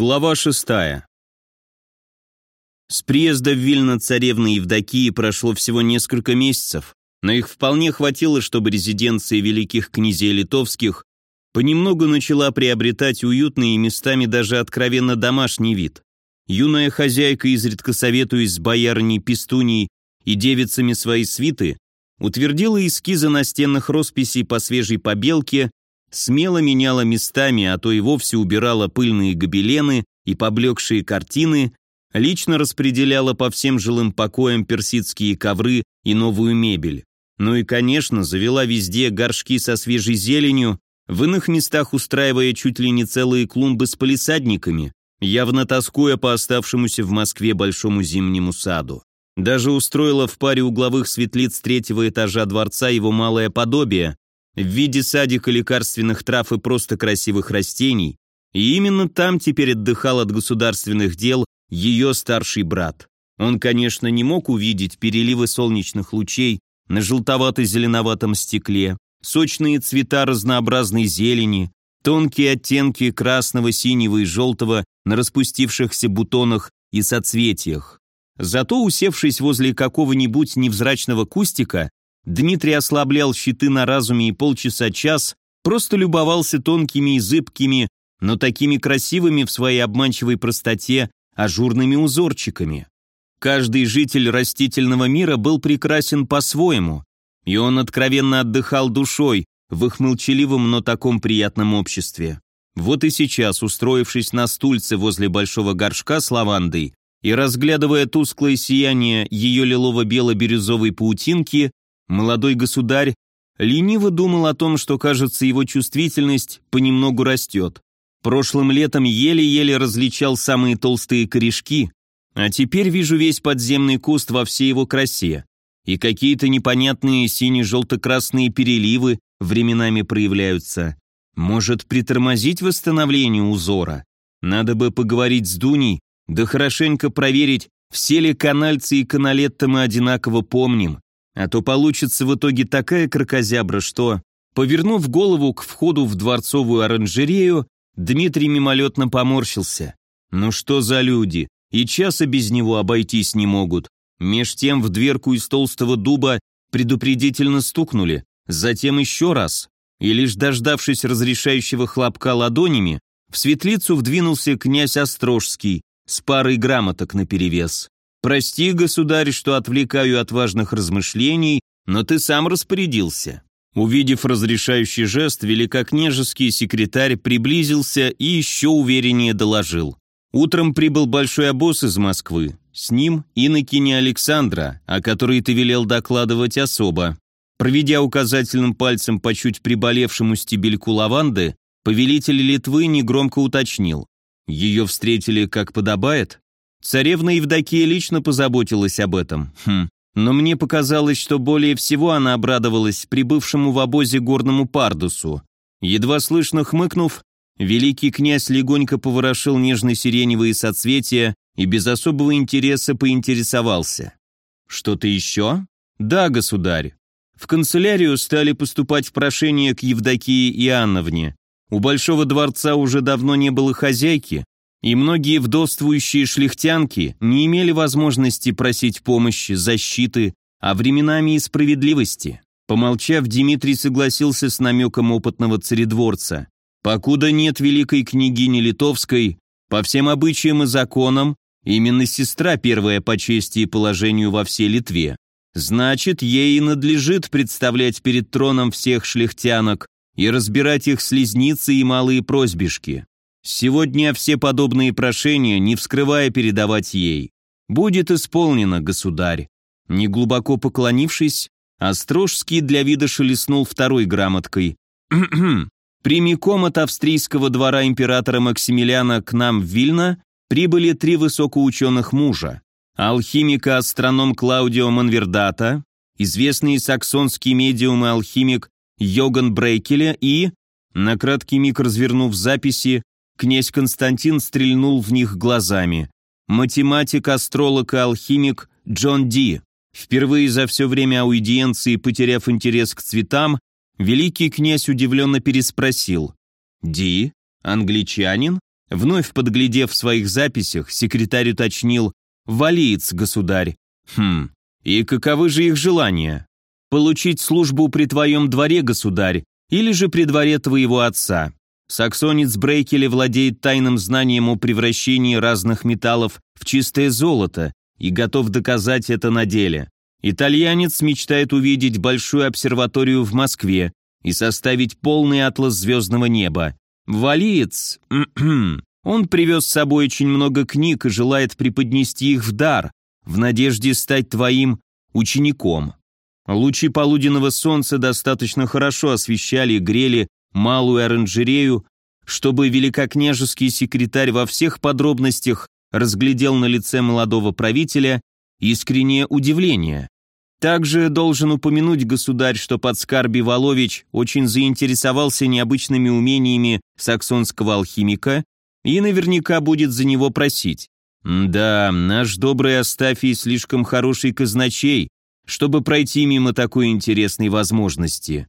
Глава шестая. С приезда в Вильно царевны Евдокии прошло всего несколько месяцев, но их вполне хватило, чтобы резиденция великих князей литовских понемногу начала приобретать уютный и местами даже откровенно домашний вид. Юная хозяйка, изредка советуясь с боярней Пестуней и девицами своей свиты, утвердила эскизы настенных росписей по свежей побелке смело меняла местами, а то и вовсе убирала пыльные гобелены и поблекшие картины, лично распределяла по всем жилым покоям персидские ковры и новую мебель. Ну и, конечно, завела везде горшки со свежей зеленью, в иных местах устраивая чуть ли не целые клумбы с полисадниками, явно тоскуя по оставшемуся в Москве большому зимнему саду. Даже устроила в паре угловых светлиц третьего этажа дворца его малое подобие, в виде садика лекарственных трав и просто красивых растений, и именно там теперь отдыхал от государственных дел ее старший брат. Он, конечно, не мог увидеть переливы солнечных лучей на желтовато-зеленоватом стекле, сочные цвета разнообразной зелени, тонкие оттенки красного, синего и желтого на распустившихся бутонах и соцветиях. Зато, усевшись возле какого-нибудь невзрачного кустика, Дмитрий ослаблял щиты на разуме и полчаса-час просто любовался тонкими и зыбкими, но такими красивыми в своей обманчивой простоте ажурными узорчиками. Каждый житель растительного мира был прекрасен по-своему, и он откровенно отдыхал душой в их молчаливом, но таком приятном обществе. Вот и сейчас, устроившись на стульце возле большого горшка с лавандой и разглядывая тусклое сияние ее лилово-бело-бирюзовой паутинки, Молодой государь лениво думал о том, что, кажется, его чувствительность понемногу растет. Прошлым летом еле-еле различал самые толстые корешки, а теперь вижу весь подземный куст во всей его красе. И какие-то непонятные сине-желто-красные переливы временами проявляются. Может, притормозить восстановление узора? Надо бы поговорить с Дуней, да хорошенько проверить, все ли канальцы и каналетты мы одинаково помним, а то получится в итоге такая крокозябра, что, повернув голову к входу в дворцовую оранжерею, Дмитрий мимолетно поморщился. Ну что за люди? И часа без него обойтись не могут. Меж тем в дверку из толстого дуба предупредительно стукнули, затем еще раз. И лишь дождавшись разрешающего хлопка ладонями, в светлицу вдвинулся князь Острожский с парой грамоток наперевес. «Прости, государь, что отвлекаю от важных размышлений, но ты сам распорядился». Увидев разрешающий жест, великокняжеский секретарь приблизился и еще увереннее доложил. Утром прибыл большой обоз из Москвы. С ним инокиня Александра, о которой ты велел докладывать особо. Проведя указательным пальцем по чуть приболевшему стебельку лаванды, повелитель Литвы негромко уточнил. Ее встретили как подобает? Царевна Евдокия лично позаботилась об этом. Хм. Но мне показалось, что более всего она обрадовалась прибывшему в обозе горному пардусу. Едва слышно хмыкнув, великий князь легонько поворошил нежно-сиреневые соцветия и без особого интереса поинтересовался. «Что-то еще?» «Да, государь. В канцелярию стали поступать прошения к Евдокии Иоанновне. У Большого дворца уже давно не было хозяйки, и многие вдовствующие шляхтянки не имели возможности просить помощи, защиты, а временами и справедливости. Помолчав, Дмитрий согласился с намеком опытного царедворца. «Покуда нет великой княгини Литовской, по всем обычаям и законам, именно сестра первая по чести и положению во всей Литве. Значит, ей и надлежит представлять перед троном всех шляхтянок и разбирать их слезницы и малые просьбишки. Сегодня все подобные прошения, не вскрывая, передавать ей. Будет исполнено, государь. Неглубоко поклонившись, Острожский для вида шелестнул второй грамоткой. Прямиком от австрийского двора императора Максимилиана к нам в Вильно прибыли три высокоученых мужа. Алхимика-астроном Клаудио Манвердата, известный саксонский медиум и алхимик Йоган Брейкеля и, на краткий миг развернув записи, Князь Константин стрельнул в них глазами. Математик, астролог и алхимик Джон Ди. Впервые за все время аудиенции, потеряв интерес к цветам, великий князь удивленно переспросил. «Ди? Англичанин? Вновь подглядев в своих записях, секретарь уточнил «Валиец, государь». «Хм, и каковы же их желания? Получить службу при твоем дворе, государь, или же при дворе твоего отца. Саксонец Брейкеле владеет тайным знанием о превращении разных металлов в чистое золото и готов доказать это на деле. Итальянец мечтает увидеть большую обсерваторию в Москве и составить полный атлас звездного неба. Валиец, он привез с собой очень много книг и желает преподнести их в дар, в надежде стать твоим учеником. Лучи полуденного солнца достаточно хорошо освещали и грели малую оранжерею, чтобы великокняжеский секретарь во всех подробностях разглядел на лице молодого правителя искреннее удивление. Также должен упомянуть государь, что подскарби Волович очень заинтересовался необычными умениями саксонского алхимика и наверняка будет за него просить. Да, наш добрый Астафий слишком хороший казначей, чтобы пройти мимо такой интересной возможности.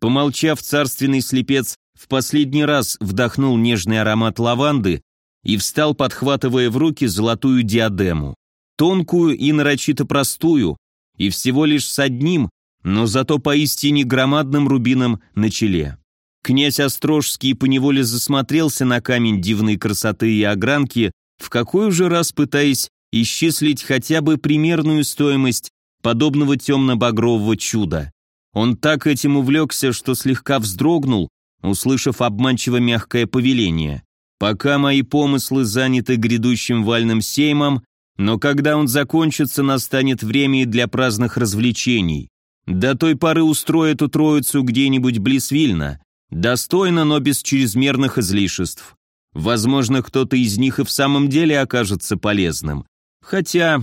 Помолчав, царственный слепец в последний раз вдохнул нежный аромат лаванды и встал, подхватывая в руки золотую диадему. Тонкую и нарочито простую, и всего лишь с одним, но зато поистине громадным рубином на челе. Князь Острожский поневоле засмотрелся на камень дивной красоты и огранки, в какой уже раз пытаясь исчислить хотя бы примерную стоимость подобного темно-багрового чуда. Он так этим увлекся, что слегка вздрогнул, услышав обманчиво мягкое повеление. «Пока мои помыслы заняты грядущим вальным сеймом, но когда он закончится, настанет время и для праздных развлечений. До той поры устрою эту троицу где-нибудь близ Вильна, достойно, но без чрезмерных излишеств. Возможно, кто-то из них и в самом деле окажется полезным. Хотя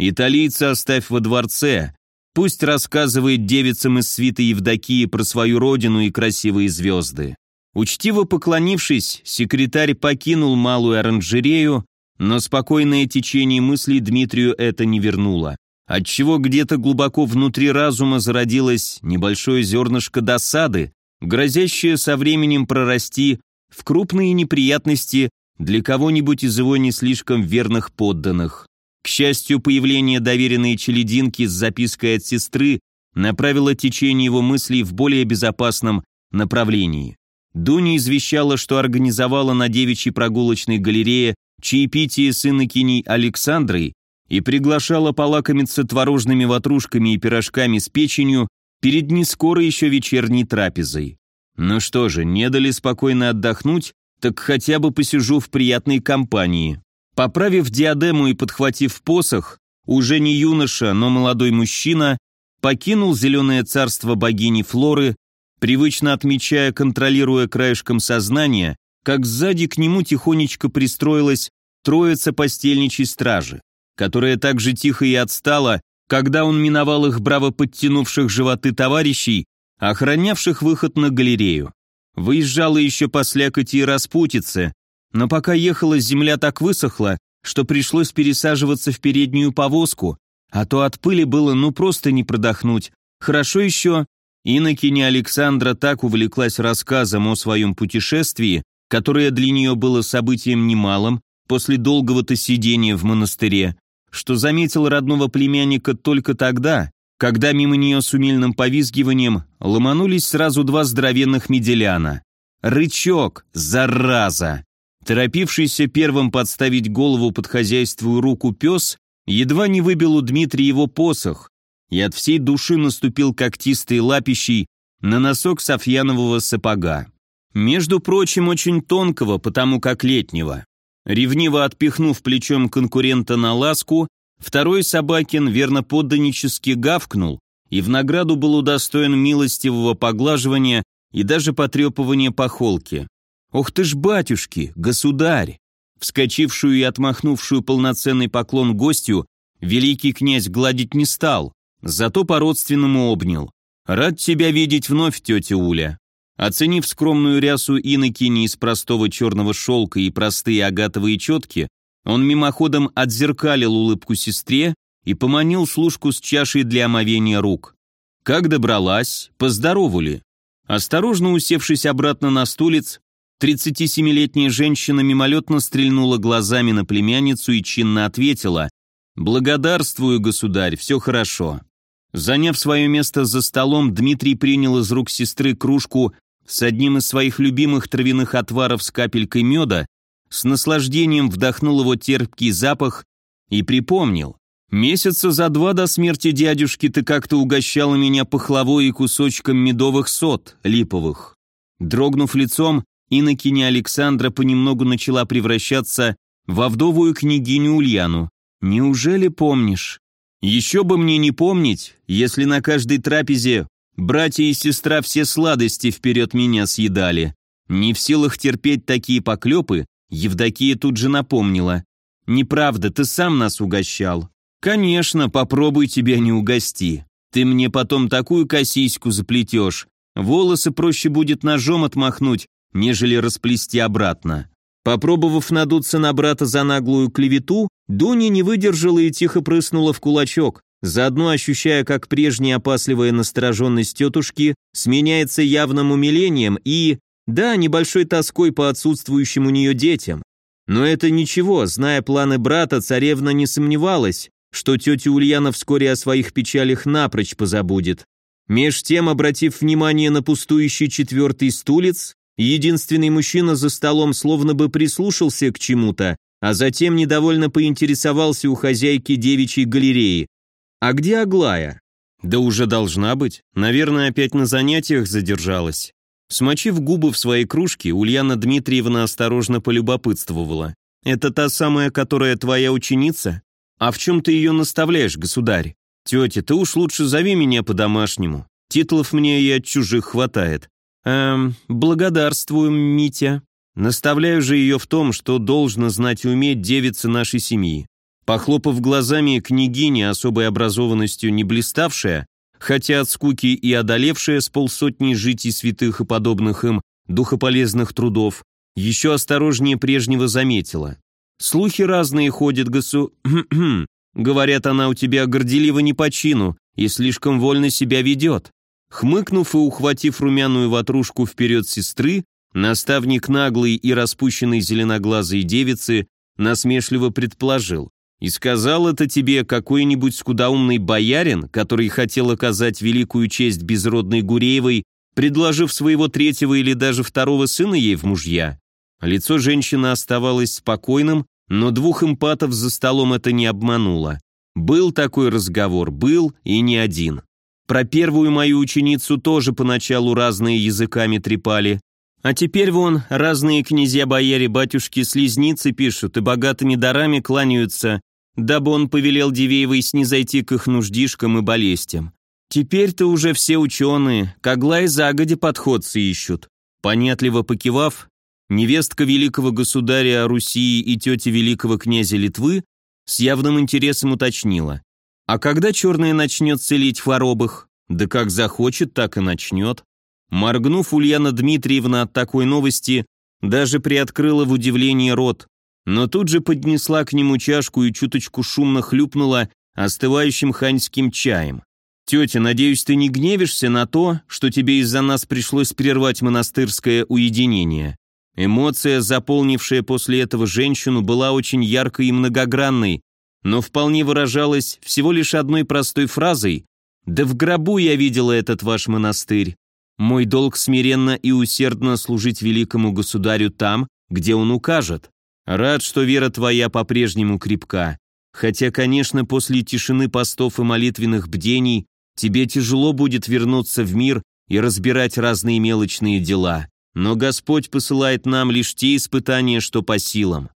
Италийца оставь во дворце, пусть рассказывает девицам из свиты Евдокии про свою родину и красивые звезды. Учтиво поклонившись, секретарь покинул малую оранжерею, но спокойное течение мыслей Дмитрию это не вернуло. Отчего где-то глубоко внутри разума зародилось небольшое зернышко досады, грозящее со временем прорасти в крупные неприятности для кого-нибудь из его не слишком верных подданных. Счастью, появление доверенной челединки с запиской от сестры направило течение его мыслей в более безопасном направлении. Дуня извещала, что организовала на девичьей прогулочной галерее чаепитие с инокиней Александрой и приглашала полакомиться творожными ватрушками и пирожками с печенью перед нескоро еще вечерней трапезой. Ну что же, не дали спокойно отдохнуть, так хотя бы посижу в приятной компании. Поправив диадему и подхватив посох, уже не юноша, но молодой мужчина покинул зеленое царство богини Флоры, привычно отмечая, контролируя краешком сознания, как сзади к нему тихонечко пристроилась троица постельничьей стражи, которая так же тихо и отстала, когда он миновал их браво подтянувших животы товарищей, охранявших выход на галерею. Выезжала еще по слякоти и распутице, но пока ехала, земля так высохла, что пришлось пересаживаться в переднюю повозку, а то от пыли было ну просто не продохнуть. Хорошо еще, инокиня Александра так увлеклась рассказом о своем путешествии, которое для нее было событием немалым, после долгого-то сидения в монастыре, что заметил родного племянника только тогда, когда мимо нее с умильным повизгиванием ломанулись сразу два здоровенных меделяна. Рычок, зараза! Торопившийся первым подставить голову под хозяйствую руку пес едва не выбил у Дмитрия его посох и от всей души наступил когтистой лапищей на носок софьянового сапога. Между прочим, очень тонкого, потому как летнего. Ревниво отпихнув плечом конкурента на ласку, второй собакин верно подданически гавкнул и в награду был удостоен милостивого поглаживания и даже потрепывания по холке. «Ох ты ж, батюшки, государь!» Вскочившую и отмахнувшую полноценный поклон гостю великий князь гладить не стал, зато по-родственному обнял. «Рад тебя видеть вновь, тетя Уля». Оценив скромную рясу инокини из простого черного шелка и простые агатовые четки, он мимоходом отзеркалил улыбку сестре и поманил служку с чашей для омовения рук. Как добралась, поздоровали. Осторожно усевшись обратно на стулец, 37-летняя женщина мимолетно стрельнула глазами на племянницу и чинно ответила «Благодарствую, государь, все хорошо». Заняв свое место за столом, Дмитрий принял из рук сестры кружку с одним из своих любимых травяных отваров с капелькой меда, с наслаждением вдохнул его терпкий запах и припомнил. «Месяца за два до смерти дядюшки ты как-то угощала меня пахлавой и кусочком медовых сот, липовых». Дрогнув лицом, инокиня Александра понемногу начала превращаться во вдовую княгиню Ульяну. «Неужели помнишь?» «Еще бы мне не помнить, если на каждой трапезе братья и сестра все сладости вперед меня съедали. Не в силах терпеть такие поклепы, Евдокия тут же напомнила. «Неправда, ты сам нас угощал». «Конечно, попробуй тебя не угости. Ты мне потом такую косиську заплетешь. Волосы проще будет ножом отмахнуть, нежели расплести обратно». Попробовав надуться на брата за наглую клевету, Дуня не выдержала и тихо прыснула в кулачок, заодно ощущая, как прежняя опасливая настороженность тетушки сменяется явным умилением и, да, небольшой тоской по отсутствующим у нее детям. Но это ничего, зная планы брата, царевна не сомневалась, что тетя Ульяна вскоре о своих печалях напрочь позабудет. Меж тем, обратив внимание на пустующий четвертый стулец, единственный мужчина за столом словно бы прислушался к чему-то, а затем недовольно поинтересовался у хозяйки девичьей галереи. «А где Аглая?» «Да уже должна быть. Наверное, опять на занятиях задержалась». Смочив губы в своей кружке, Ульяна Дмитриевна осторожно полюбопытствовала. «Это та самая, которая твоя ученица? А в чем ты ее наставляешь, государь? Тетя, ты уж лучше зови меня по-домашнему. Титулов мне и от чужих хватает. Эм, благодарствуем, Митя. Наставляю же ее в том, что должно знать и уметь девица нашей семьи. Похлопав глазами, княгиня, особой образованностью не блиставшая, хотя от скуки и одолевшая с полсотни житий святых и подобных им духополезных трудов, еще осторожнее прежнего заметила. Слухи разные ходят, госу... Говорят, она у тебя горделива не по чину и слишком вольно себя ведет. Хмыкнув и ухватив румяную ватрушку вперед сестры, наставник наглой и распущенной зеленоглазой девицы насмешливо предположил. И сказал это тебе какой-нибудь скудоумный боярин, который хотел оказать великую честь безродной Гуреевой, предложив своего третьего или даже второго сына ей в мужья. Лицо женщины оставалось спокойным, но двух эмпатов за столом это не обмануло. Был такой разговор, был и не один. Про первую мою ученицу тоже поначалу разные языками трепали, а теперь вон разные князья-бояре-батюшки слезницы пишут и богатыми дарами кланяются, дабы он повелел Дивеевой снизойти к их нуждишкам и болезням. Теперь-то уже все ученые, к Аглае загоди подходцы ищут. Понятливо покивав, невестка великого государя Руси и тетя великого князя Литвы с явным интересом уточнила. А когда черная начнет целить хворобах? Да как захочет, так и начнет. Моргнув, Ульяна Дмитриевна от такой новости даже приоткрыла в удивлении рот, но тут же поднесла к нему чашку и чуточку шумно хлюпнула остывающим ханьским чаем. «Тетя, надеюсь, ты не гневишься на то, что тебе из-за нас пришлось прервать монастырское уединение?» Эмоция, заполнившая после этого женщину, была очень яркой и многогранной, но вполне выражалась всего лишь одной простой фразой «Да в гробу я видела этот ваш монастырь. Мой долг смиренно и усердно служить великому государю там, где он укажет. Рад, что вера твоя по-прежнему крепка. Хотя, конечно, после тишины постов и молитвенных бдений тебе тяжело будет вернуться в мир и разбирать разные мелочные дела. Но Господь посылает нам лишь те испытания, что по силам.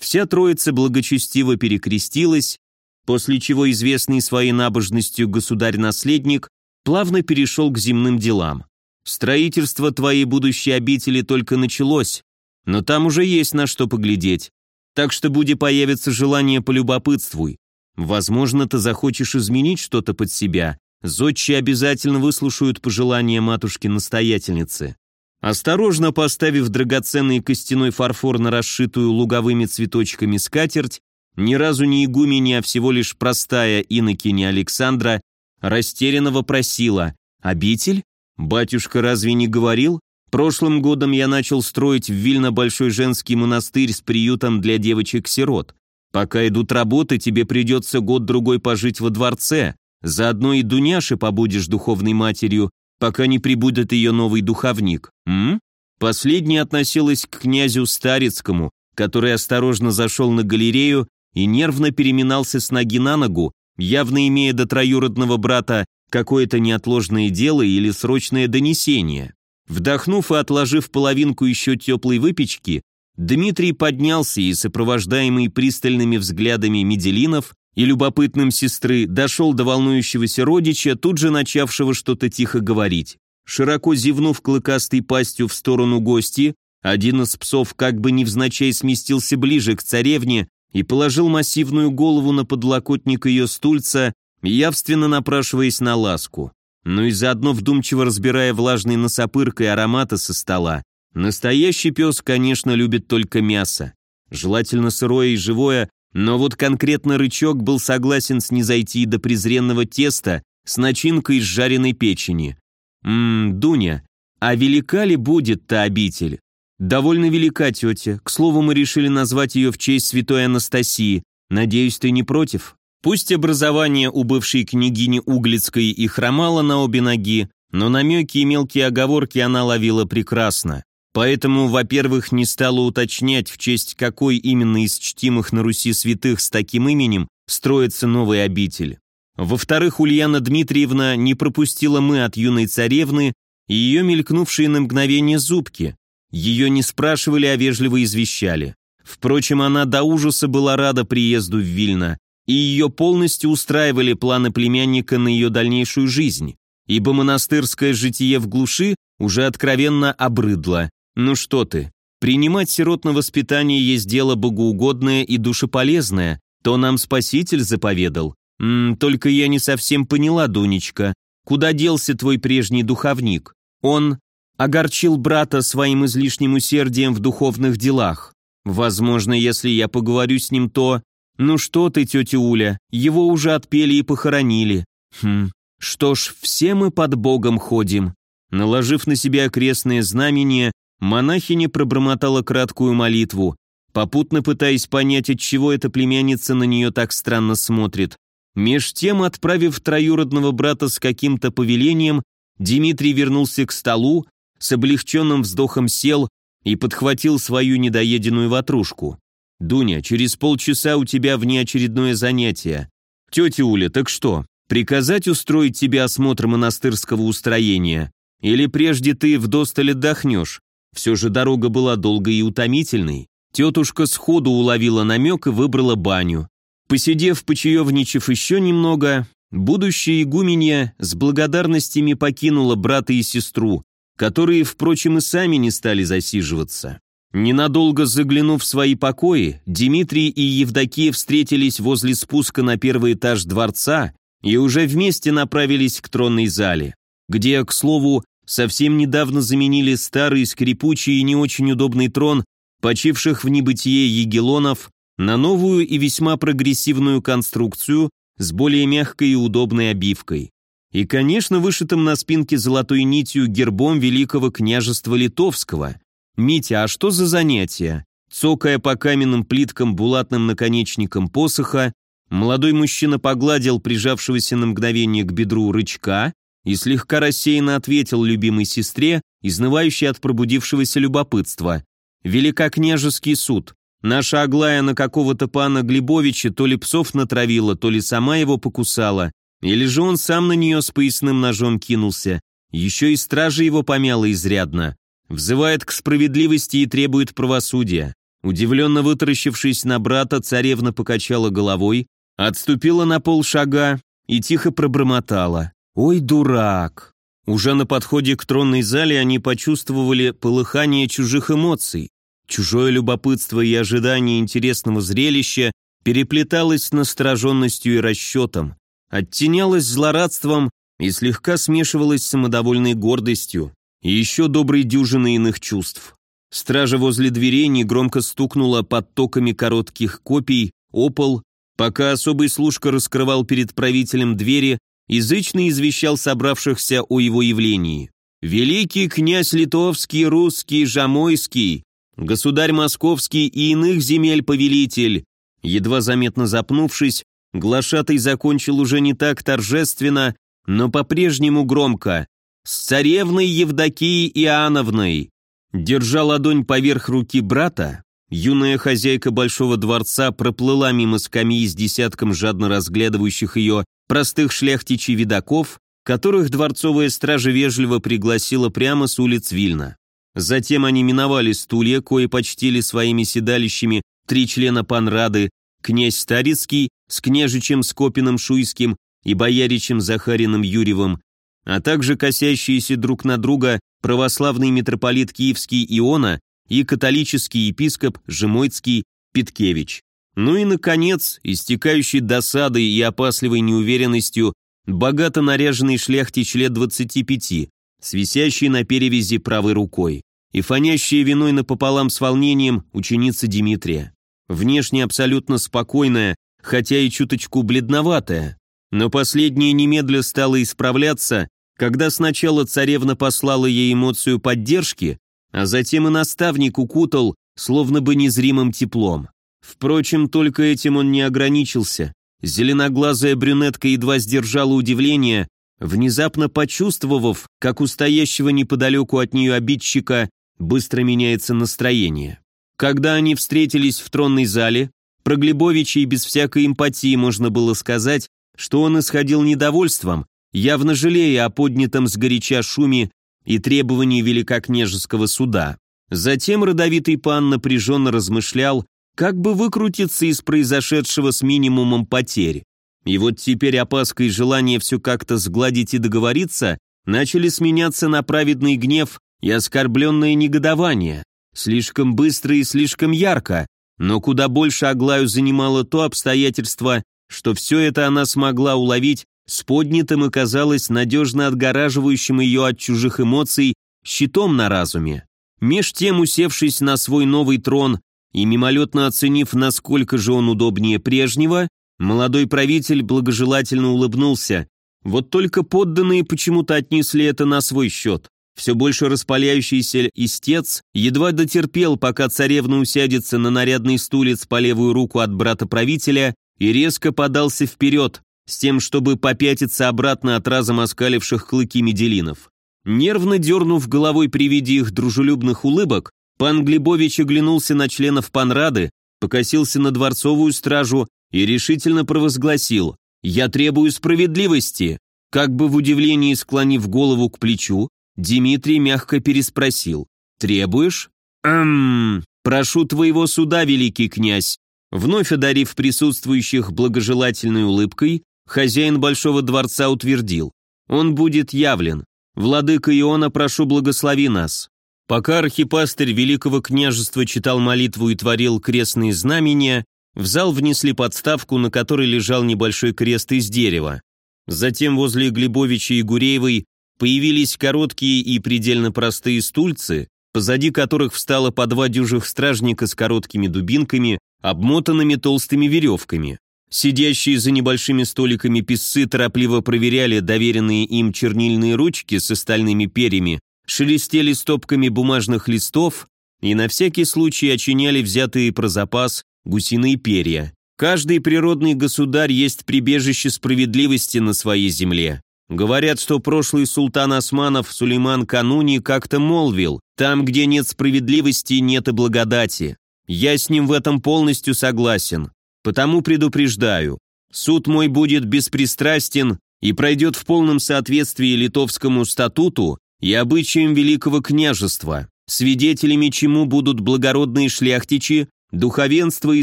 Вся троица благочестиво перекрестилась, после чего известный своей набожностью государь-наследник плавно перешел к земным делам. Строительство твоей будущей обители только началось, но там уже есть на что поглядеть. Так что, буде появится желание, полюбопытствуй. Возможно, ты захочешь изменить что-то под себя. Зодчи обязательно выслушают пожелания матушки-настоятельницы. Осторожно поставив драгоценный костяной фарфор на расшитую луговыми цветочками скатерть, ни разу не игуменя, а всего лишь простая инокиня Александра, растерянного просила «Обитель? Батюшка разве не говорил? Прошлым годом я начал строить в Вильно большой женский монастырь с приютом для девочек-сирот. Пока идут работы, тебе придется год-другой пожить во дворце. Заодно и Дуняше побудешь духовной матерью, пока не прибудет ее новый духовник. М? Последняя относилась к князю Старицкому, который осторожно зашел на галерею и нервно переминался с ноги на ногу, явно имея до троюродного брата какое-то неотложное дело или срочное донесение. Вдохнув и отложив половинку еще теплой выпечки, Дмитрий поднялся и, сопровождаемый пристальными взглядами Меделинов и любопытным сестры, дошел до волнующегося родича, тут же начавшего что-то тихо говорить. Широко зевнув клыкастой пастью в сторону гости, один из псов как бы невзначай сместился ближе к царевне и положил массивную голову на подлокотник ее стульца, явственно напрашиваясь на ласку но и заодно вдумчиво разбирая влажной носопыркой аромата со стола. Настоящий пес, конечно, любит только мясо. Желательно сырое и живое, но вот конкретно рычок был согласен снизойти до презренного теста с начинкой из жареной печени. Ммм, Дуня, а велика ли будет та обитель? Довольно велика, тетя. К слову, мы решили назвать ее в честь святой Анастасии. Надеюсь, ты не против? Пусть образование у бывшей княгини Углицкой и хромало на обе ноги, но намеки и мелкие оговорки она ловила прекрасно. Поэтому, во-первых, не стала уточнять, в честь какой именно из чтимых на Руси святых с таким именем строится новый обитель. Во-вторых, Ульяна Дмитриевна не пропустила мы от юной царевны и ее мелькнувшие на мгновение зубки. Ее не спрашивали, а вежливо извещали. Впрочем, она до ужаса была рада приезду в Вильно, и ее полностью устраивали планы племянника на ее дальнейшую жизнь, ибо монастырское житие в глуши уже откровенно обрыдло. Ну что ты, принимать сирот на воспитание есть дело богоугодное и душеполезное, то нам Спаситель заповедал. М -м, только я не совсем поняла, Дунечка, куда делся твой прежний духовник? Он огорчил брата своим излишним усердием в духовных делах. Возможно, если я поговорю с ним, то... «Ну что ты, тетя Уля, его уже отпели и похоронили». «Хм, что ж, все мы под Богом ходим». Наложив на себя окрестное знамение, монахиня пробормотала краткую молитву, попутно пытаясь понять, от чего эта племянница на нее так странно смотрит. Меж тем, отправив троюродного брата с каким-то повелением, Дмитрий вернулся к столу, с облегченным вздохом сел и подхватил свою недоеденную ватрушку. «Дуня, через полчаса у тебя внеочередное занятие. Тетя Уля, так что, приказать устроить тебе осмотр монастырского устроения? Или прежде ты вдосталь отдохнешь? Все же дорога была долгой и утомительной». Тетушка сходу уловила намек и выбрала баню. Посидев, почаевничав еще немного, будущая игуменья с благодарностями покинула брата и сестру, которые, впрочем, и сами не стали засиживаться. Ненадолго заглянув в свои покои, Дмитрий и Евдокия встретились возле спуска на первый этаж дворца и уже вместе направились к тронной зале, где, к слову, совсем недавно заменили старый скрипучий и не очень удобный трон почивших в небытие егелонов на новую и весьма прогрессивную конструкцию с более мягкой и удобной обивкой. И, конечно, вышитым на спинке золотой нитью гербом Великого княжества Литовского, «Митя, а что за занятие?» Цокая по каменным плиткам булатным наконечником посоха, молодой мужчина погладил прижавшегося на мгновение к бедру рычка и слегка рассеянно ответил любимой сестре, изнывающей от пробудившегося любопытства. «Великокняжеский суд. Наша Аглая на какого-то пана Глебовича то ли псов натравила, то ли сама его покусала, или же он сам на нее с поясным ножом кинулся. Еще и стража его помяла изрядно. Взывает к справедливости и требует правосудия. Удивленно вытаращившись на брата, царевна покачала головой, отступила на полшага и тихо пробормотала. «Ой, дурак!» Уже на подходе к тронной зале они почувствовали полыхание чужих эмоций. Чужое любопытство и ожидание интересного зрелища переплеталось с настороженностью и расчетом, оттенялось злорадством и слегка смешивалось с самодовольной гордостью и еще доброй дюжины иных чувств. Стража возле дверей негромко стукнула подтоками коротких копий, опол, пока особый служка раскрывал перед правителем двери, язычно извещал собравшихся о его явлении. великий князь литовский, русский, жамойский, государь московский и иных земель повелитель». Едва заметно запнувшись, глашатый закончил уже не так торжественно, но по-прежнему громко. «С царевной Евдокией Иоанновной!» Держа ладонь поверх руки брата, юная хозяйка Большого дворца проплыла мимо скамьи с десятком жадно разглядывающих ее простых шляхтичей-видаков, которых дворцовая стража вежливо пригласила прямо с улиц Вильна. Затем они миновали стулья, кое почтили своими седалищами три члена панрады, князь Старицкий с княжичем Скопиным Шуйским и бояричем Захариным Юрьевым, а также косящиеся друг на друга православный митрополит Киевский Иона и католический епископ Жемойцкий Питкевич. Ну и, наконец, истекающий досадой и опасливой неуверенностью, богато наряженный шляхтич лет 25, с висящей на перевязи правой рукой, и фонящая виной напополам с волнением ученица Дмитрия. Внешне абсолютно спокойная, хотя и чуточку бледноватая, но последняя немедля стала исправляться, когда сначала царевна послала ей эмоцию поддержки, а затем и наставник укутал, словно бы незримым теплом. Впрочем, только этим он не ограничился. Зеленоглазая брюнетка едва сдержала удивление, внезапно почувствовав, как у стоящего неподалеку от нее обидчика быстро меняется настроение. Когда они встретились в тронной зале, про Глебовича и без всякой эмпатии можно было сказать, что он исходил недовольством, явно жалея о поднятом сгоряча шуме и требовании великокняжеского суда. Затем родовитый пан напряженно размышлял, как бы выкрутиться из произошедшего с минимумом потерь. И вот теперь опаска и желание все как-то сгладить и договориться начали сменяться на праведный гнев и оскорбленное негодование. Слишком быстро и слишком ярко, но куда больше Аглаю занимало то обстоятельство, что все это она смогла уловить с поднятым и казалось надежно отгораживающим ее от чужих эмоций щитом на разуме. Меж тем, усевшись на свой новый трон, и мимолетно оценив, насколько же он удобнее прежнего, молодой правитель благожелательно улыбнулся. Вот только подданные почему-то отнесли это на свой счет. Все больше распаляющийся истец едва дотерпел, пока царевна усядется на нарядный стулец по левую руку от брата правителя и резко подался вперед, с тем, чтобы попятиться обратно от разом оскаливших клыки меделинов. Нервно дернув головой при виде их дружелюбных улыбок, Пан Глебович оглянулся на членов панрады, покосился на дворцовую стражу и решительно провозгласил «Я требую справедливости». Как бы в удивлении склонив голову к плечу, Дмитрий мягко переспросил «Требуешь?» «Эм, прошу твоего суда, великий князь». Вновь одарив присутствующих благожелательной улыбкой, хозяин Большого дворца утвердил «Он будет явлен. Владыка Иона, прошу благослови нас». Пока архипастырь Великого княжества читал молитву и творил крестные знамения, в зал внесли подставку, на которой лежал небольшой крест из дерева. Затем возле Глебовича и Гуреевой появились короткие и предельно простые стульцы, позади которых встало по два дюжих стражника с короткими дубинками, обмотанными толстыми веревками. Сидящие за небольшими столиками писцы торопливо проверяли доверенные им чернильные ручки с остальными перьями, шелестели стопками бумажных листов и на всякий случай очиняли взятые про запас гусиные перья. Каждый природный государь есть прибежище справедливости на своей земле. Говорят, что прошлый султан Османов Сулейман Кануни как-то молвил, там, где нет справедливости, нет и благодати. Я с ним в этом полностью согласен. Потому предупреждаю, суд мой будет беспристрастен и пройдет в полном соответствии литовскому статуту и обычаям Великого княжества, свидетелями чему будут благородные шляхтичи, духовенство и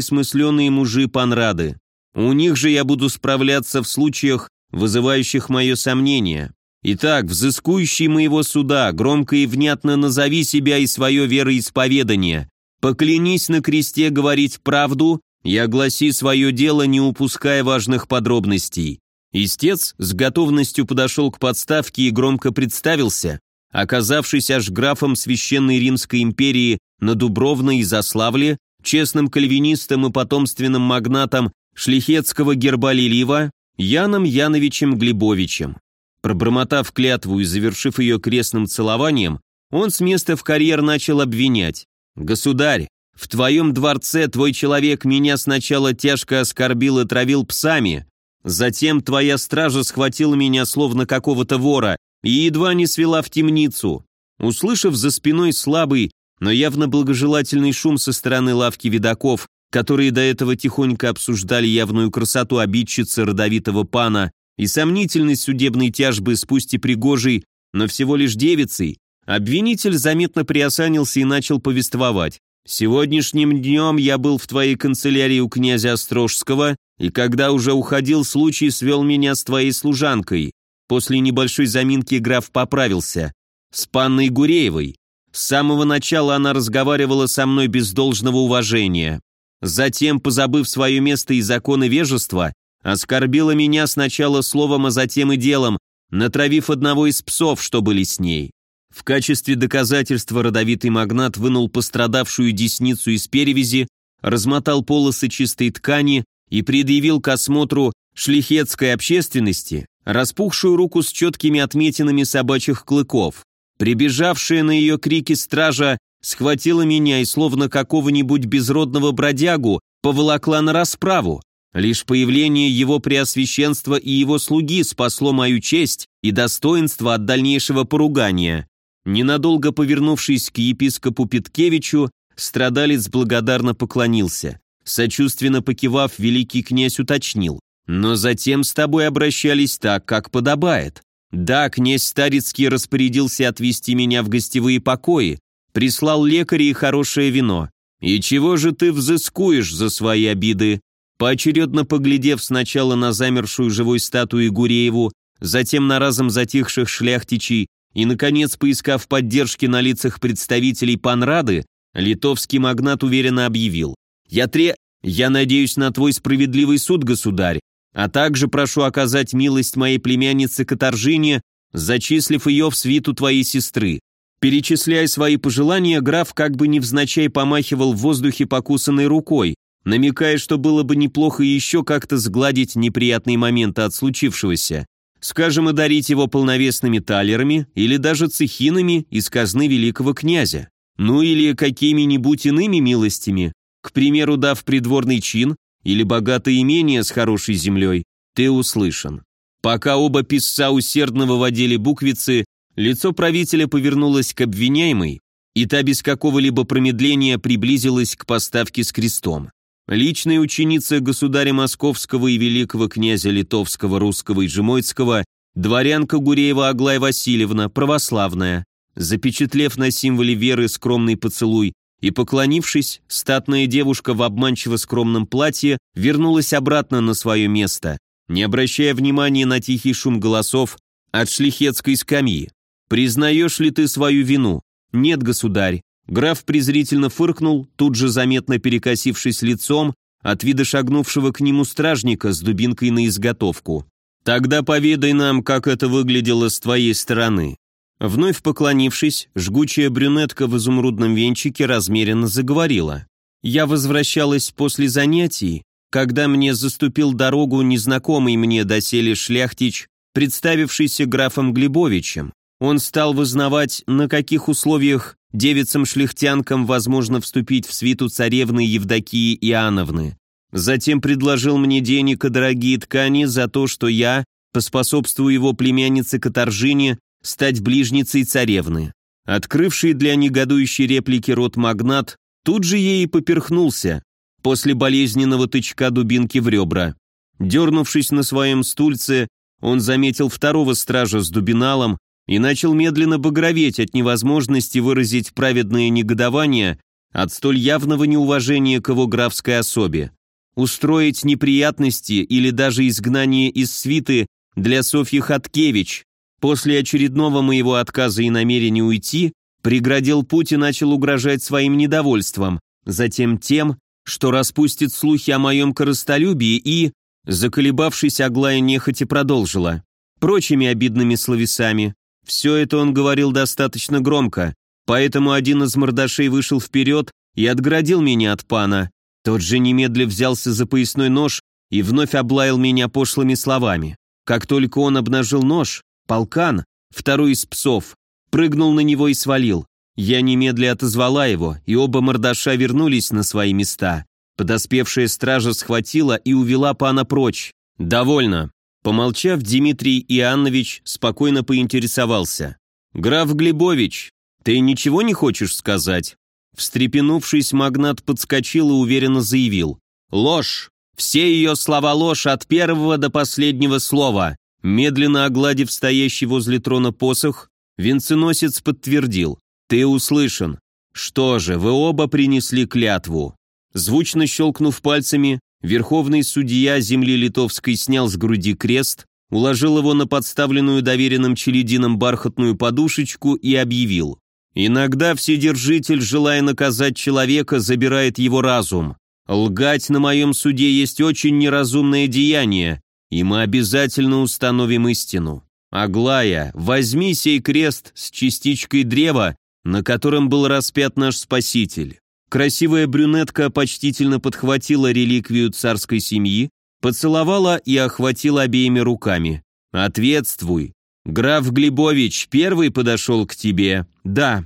смысленные мужи панрады. У них же я буду справляться в случаях, вызывающих мое сомнение. Итак, взыскующий моего суда, громко и внятно назови себя и свое вероисповедание. Поклянись на кресте говорить правду и огласи свое дело, не упуская важных подробностей. Истец с готовностью подошел к подставке и громко представился, оказавшись аж графом Священной Римской империи на Дубровной и Заславле, честным кальвинистом и потомственным магнатом шлихетского герба Лилива, Яном Яновичем Глебовичем. Пробормотав клятву и завершив ее крестным целованием, он с места в карьер начал обвинять. «Государь, в твоем дворце твой человек меня сначала тяжко оскорбил и травил псами, затем твоя стража схватила меня словно какого-то вора и едва не свела в темницу. Услышав за спиной слабый, но явно благожелательный шум со стороны лавки видаков, которые до этого тихонько обсуждали явную красоту обидчицы родовитого пана и сомнительность судебной тяжбы с пусть и пригожей, но всего лишь девицей, обвинитель заметно приосанился и начал повествовать. «Сегодняшним днем я был в твоей канцелярии у князя Острожского, и когда уже уходил, случай свел меня с твоей служанкой. После небольшой заминки граф поправился. С панной Гуреевой. С самого начала она разговаривала со мной без должного уважения. Затем, позабыв свое место и законы вежества, оскорбила меня сначала словом, а затем и делом, натравив одного из псов, что были с ней. В качестве доказательства родовитый магнат вынул пострадавшую десницу из перевязи, размотал полосы чистой ткани и предъявил к осмотру шлихетской общественности распухшую руку с четкими отметинами собачьих клыков. Прибежавшая на ее крики стража схватила меня и словно какого-нибудь безродного бродягу поволокла на расправу. Лишь появление его преосвященства и его слуги спасло мою честь и достоинство от дальнейшего поругания. Ненадолго повернувшись к епископу Петкевичу, страдалец благодарно поклонился. Сочувственно покивав, великий князь уточнил. «Но затем с тобой обращались так, как подобает. Да, князь Старицкий распорядился отвезти меня в гостевые покои, прислал лекаря и хорошее вино. И чего же ты взыскуешь за свои обиды?» Поочередно поглядев сначала на замершую живой статую Гурееву, затем на разом затихших шляхтичей и, наконец, поискав поддержки на лицах представителей Панрады, литовский магнат уверенно объявил. «Я тре... Я надеюсь на твой справедливый суд, государь, а также прошу оказать милость моей племяннице Катаржине, зачислив ее в свиту твоей сестры. Перечисляя свои пожелания, граф как бы невзначай помахивал в воздухе покусанной рукой, намекая, что было бы неплохо еще как-то сгладить неприятные моменты от случившегося. Скажем, и дарить его полновесными талерами или даже цехинами из казны великого князя. Ну или какими-нибудь иными милостями, к примеру, дав придворный чин или богатое имение с хорошей землей, ты услышан. Пока оба писца усердно выводили буквицы, лицо правителя повернулось к обвиняемой, и та без какого-либо промедления приблизилась к поставке с крестом. Личная ученица государя Московского и великого князя Литовского, Русского и Жемойцкого, дворянка Гуреева Аглая Васильевна, православная, запечатлев на символе веры скромный поцелуй, и, поклонившись, статная девушка в обманчиво скромном платье вернулась обратно на свое место, не обращая внимания на тихий шум голосов от шлихетской скамьи. «Признаешь ли ты свою вину?» «Нет, государь». Граф презрительно фыркнул, тут же заметно перекосившись лицом от вида шагнувшего к нему стражника с дубинкой на изготовку. «Тогда поведай нам, как это выглядело с твоей стороны». Вновь поклонившись, жгучая брюнетка в изумрудном венчике размеренно заговорила. «Я возвращалась после занятий, когда мне заступил дорогу незнакомый мне доселе шляхтич, представившийся графом Глебовичем. Он стал вызнавать, на каких условиях девицам-шляхтянкам возможно вступить в свиту царевны Евдокии Иоанновны. Затем предложил мне денег и дорогие ткани за то, что я, поспособствую его племяннице Катаржине, стать ближницей царевны. Открывший для негодующей реплики рот магнат тут же ей поперхнулся после болезненного тычка дубинки в ребра. Дернувшись на своем стульце, он заметил второго стража с дубиналом и начал медленно багроветь от невозможности выразить праведное негодование от столь явного неуважения к его графской особе. Устроить неприятности или даже изгнание из свиты для Софьи Хаткевич, После очередного моего отказа и намерения уйти, преградил путь и начал угрожать своим недовольством, затем тем, что распустит слухи о моем коростолюбии и, заколебавшись, Аглая нехотя продолжила. Прочими обидными словесами. Все это он говорил достаточно громко, поэтому один из мордашей вышел вперед и отградил меня от пана. Тот же немедля взялся за поясной нож и вновь облаял меня пошлыми словами. Как только он обнажил нож, Полкан, второй из псов, прыгнул на него и свалил. Я немедля отозвала его, и оба мордаша вернулись на свои места. Подоспевшая стража схватила и увела пана прочь. «Довольно». Помолчав, Дмитрий Иоаннович спокойно поинтересовался. «Граф Глебович, ты ничего не хочешь сказать?» Встрепенувшись, магнат подскочил и уверенно заявил. «Ложь! Все ее слова ложь от первого до последнего слова!» Медленно огладив стоящий возле трона посох, венценосец подтвердил. «Ты услышан. Что же, вы оба принесли клятву». Звучно щелкнув пальцами, верховный судья земли литовской снял с груди крест, уложил его на подставленную доверенным челядином бархатную подушечку и объявил. Иногда Вседержитель, желая наказать человека, забирает его разум. Лгать на моем суде есть очень неразумное деяние, и мы обязательно установим истину. Аглая, возьми сей крест с частичкой древа, на котором был распят наш Спаситель. Красивая брюнетка почтительно подхватила реликвию царской семьи, поцеловала и охватила обеими руками. «Ответствуй, «Граф Глебович первый подошел к тебе?» «Да».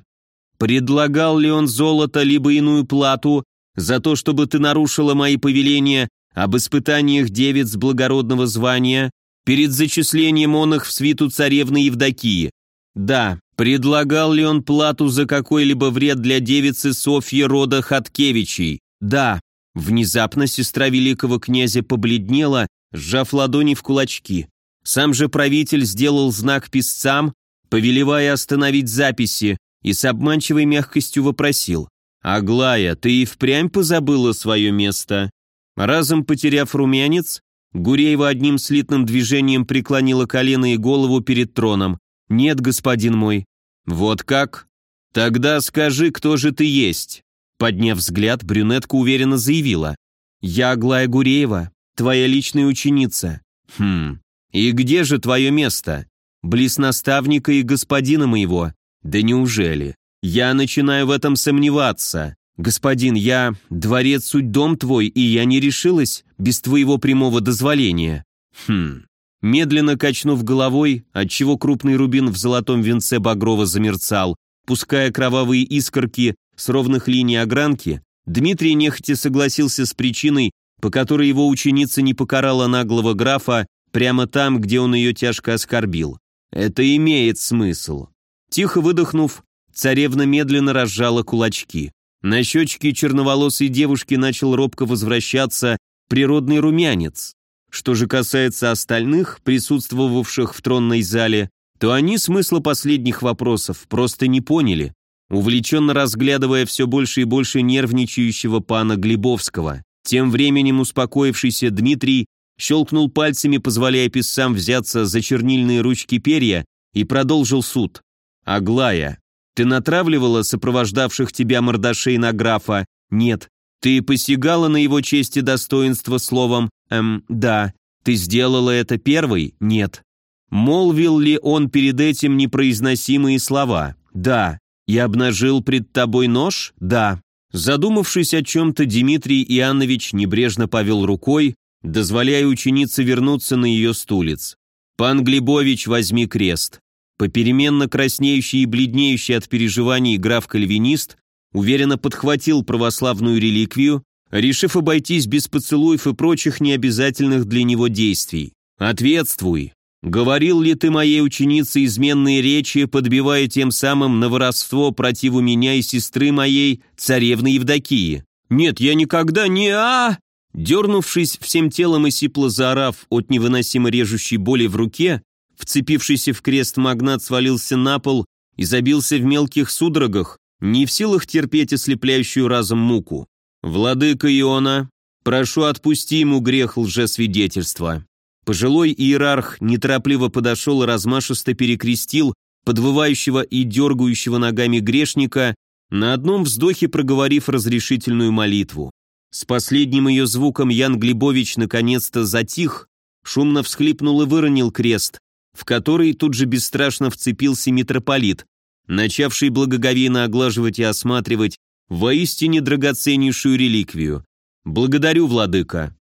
«Предлагал ли он золото либо иную плату за то, чтобы ты нарушила мои повеления об испытаниях девиц благородного звания перед зачислением он их в свиту царевны Евдокии?» «Да». «Предлагал ли он плату за какой-либо вред для девицы Софьи рода Хаткевичей?» «Да». Внезапно сестра великого князя побледнела, сжав ладони в кулачки. Сам же правитель сделал знак писцам, повелевая остановить записи, и с обманчивой мягкостью вопросил. «Аглая, ты и впрямь позабыла свое место?» Разом потеряв румянец, Гуреева одним слитным движением преклонила колено и голову перед троном. «Нет, господин мой». «Вот как?» «Тогда скажи, кто же ты есть?» Подняв взгляд, брюнетка уверенно заявила. «Я Аглая Гуреева, твоя личная ученица». «Хм, «И где же твое место? Близ наставника и господина моего. Да неужели? Я начинаю в этом сомневаться. Господин, я... Дворец суть дом твой, и я не решилась без твоего прямого дозволения». «Хм...» Медленно качнув головой, отчего крупный рубин в золотом венце багрово замерцал, пуская кровавые искорки с ровных линий огранки, Дмитрий нехотя согласился с причиной, по которой его ученица не покарала наглого графа прямо там, где он ее тяжко оскорбил. Это имеет смысл. Тихо выдохнув, царевна медленно разжала кулачки. На щечке черноволосой девушки начал робко возвращаться природный румянец. Что же касается остальных, присутствовавших в тронной зале, то они смысла последних вопросов просто не поняли, увлеченно разглядывая все больше и больше нервничающего пана Глебовского. Тем временем успокоившийся Дмитрий щелкнул пальцами, позволяя писцам взяться за чернильные ручки перья, и продолжил суд. «Аглая, ты натравливала сопровождавших тебя мордашей на графа? Нет. Ты посягала на его честь и достоинство словом «эм, да». Ты сделала это первой? Нет. Молвил ли он перед этим непроизносимые слова? Да. И обнажил пред тобой нож? Да. Задумавшись о чем-то, Дмитрий Иоаннович небрежно повел рукой, дозволяя ученице вернуться на ее стулец. «Пан Глебович, возьми крест». Попеременно краснеющий и бледнеющий от переживаний граф-кальвинист уверенно подхватил православную реликвию, решив обойтись без поцелуев и прочих необязательных для него действий. «Ответствуй. Говорил ли ты моей ученице изменные речи, подбивая тем самым на воровство противу меня и сестры моей, царевны Евдокии?» «Нет, я никогда не... а Дернувшись всем телом и сипло заорав от невыносимо режущей боли в руке, вцепившийся в крест магнат свалился на пол и забился в мелких судорогах, не в силах терпеть ослепляющую разом муку. «Владыка Иона, прошу отпусти ему грех лжесвидетельства». Пожилой иерарх неторопливо подошел и размашисто перекрестил подвывающего и дергающего ногами грешника, на одном вздохе проговорив разрешительную молитву. С последним ее звуком Ян Глебович наконец-то затих, шумно всхлипнул и выронил крест, в который тут же бесстрашно вцепился митрополит, начавший благоговейно оглаживать и осматривать воистине драгоценнейшую реликвию. «Благодарю, владыка».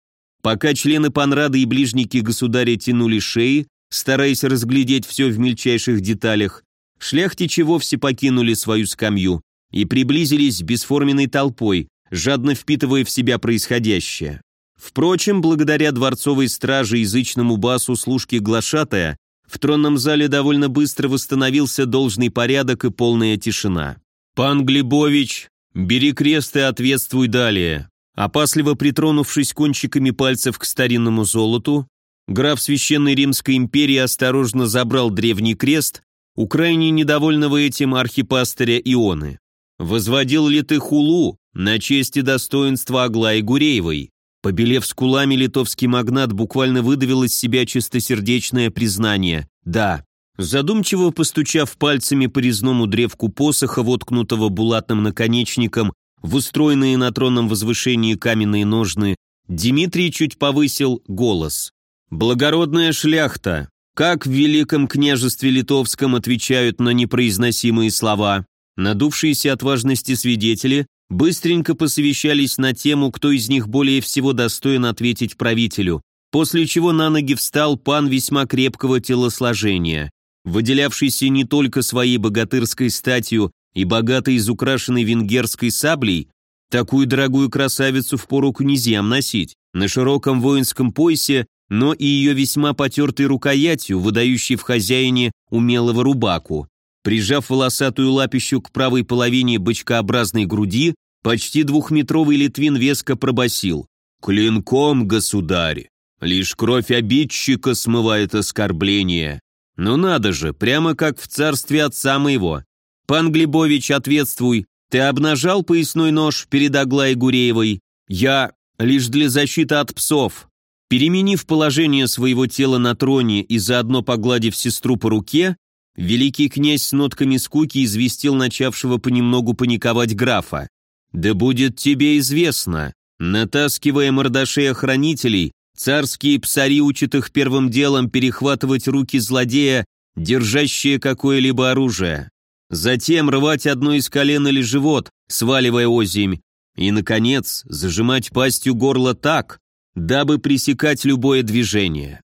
Пока члены панрады и ближники государя тянули шеи, стараясь разглядеть все в мельчайших деталях, шляхтичи вовсе покинули свою скамью и приблизились бесформенной толпой, жадно впитывая в себя происходящее. Впрочем, благодаря дворцовой страже язычному басу служки глашатая, в тронном зале довольно быстро восстановился должный порядок и полная тишина. «Пан Глебович, бери крест и ответствуй далее». Опасливо притронувшись кончиками пальцев к старинному золоту, граф Священной Римской империи осторожно забрал древний крест у крайне недовольного этим архипастыря Ионы. «Возводил ли ты хулу на честь и достоинство Аглаи Гуреевой?» Побелев скулами, литовский магнат буквально выдавил из себя чистосердечное признание. «Да». Задумчиво постучав пальцами по резному древку посоха, воткнутого булатным наконечником в устроенные на тронном возвышении каменные ножны, Дмитрий чуть повысил голос. «Благородная шляхта, как в Великом княжестве Литовском отвечают на непроизносимые слова?» Надувшиеся от важности свидетели быстренько посовещались на тему, кто из них более всего достоин ответить правителю, после чего на ноги встал пан весьма крепкого телосложения, выделявшийся не только своей богатырской статью и богато изукрашенной венгерской саблей, такую дорогую красавицу в пору князьям носить, на широком воинском поясе, но и ее весьма потертой рукоятью, выдающей в хозяине умелого рубаку. Прижав волосатую лапищу к правой половине бычкообразной груди, почти двухметровый Литвин веско пробасил: «Клинком, государь! Лишь кровь обидчика смывает оскорбление. Ну надо же, прямо как в царстве отца моего. Пан Глебович, ответствуй, ты обнажал поясной нож перед Аглой Гуреевой? Я лишь для защиты от псов». Переменив положение своего тела на троне и заодно погладив сестру по руке, Великий князь с нотками скуки известил начавшего понемногу паниковать графа. «Да будет тебе известно, натаскивая мордашей охранителей, царские псари учат их первым делом перехватывать руки злодея, держащие какое-либо оружие. Затем рвать одно из колен или живот, сваливая озимь, и, наконец, зажимать пастью горло так, дабы пресекать любое движение.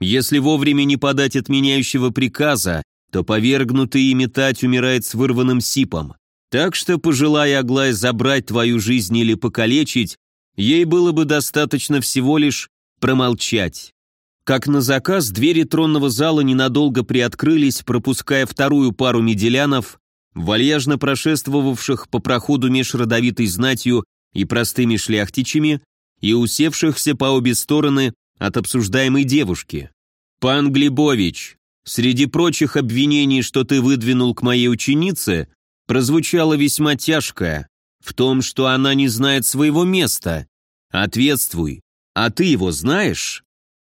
Если вовремя не подать отменяющего приказа, то повергнутый и метать умирает с вырванным сипом. Так что, пожелая Аглай забрать твою жизнь или покалечить, ей было бы достаточно всего лишь промолчать. Как на заказ, двери тронного зала ненадолго приоткрылись, пропуская вторую пару меделянов, вальяжно прошествовавших по проходу меж родовитой знатью и простыми шляхтичами, и усевшихся по обе стороны от обсуждаемой девушки. «Пан Глебович, Среди прочих обвинений, что ты выдвинул к моей ученице, прозвучало весьма тяжкое, в том, что она не знает своего места. Ответствуй, а ты его знаешь?»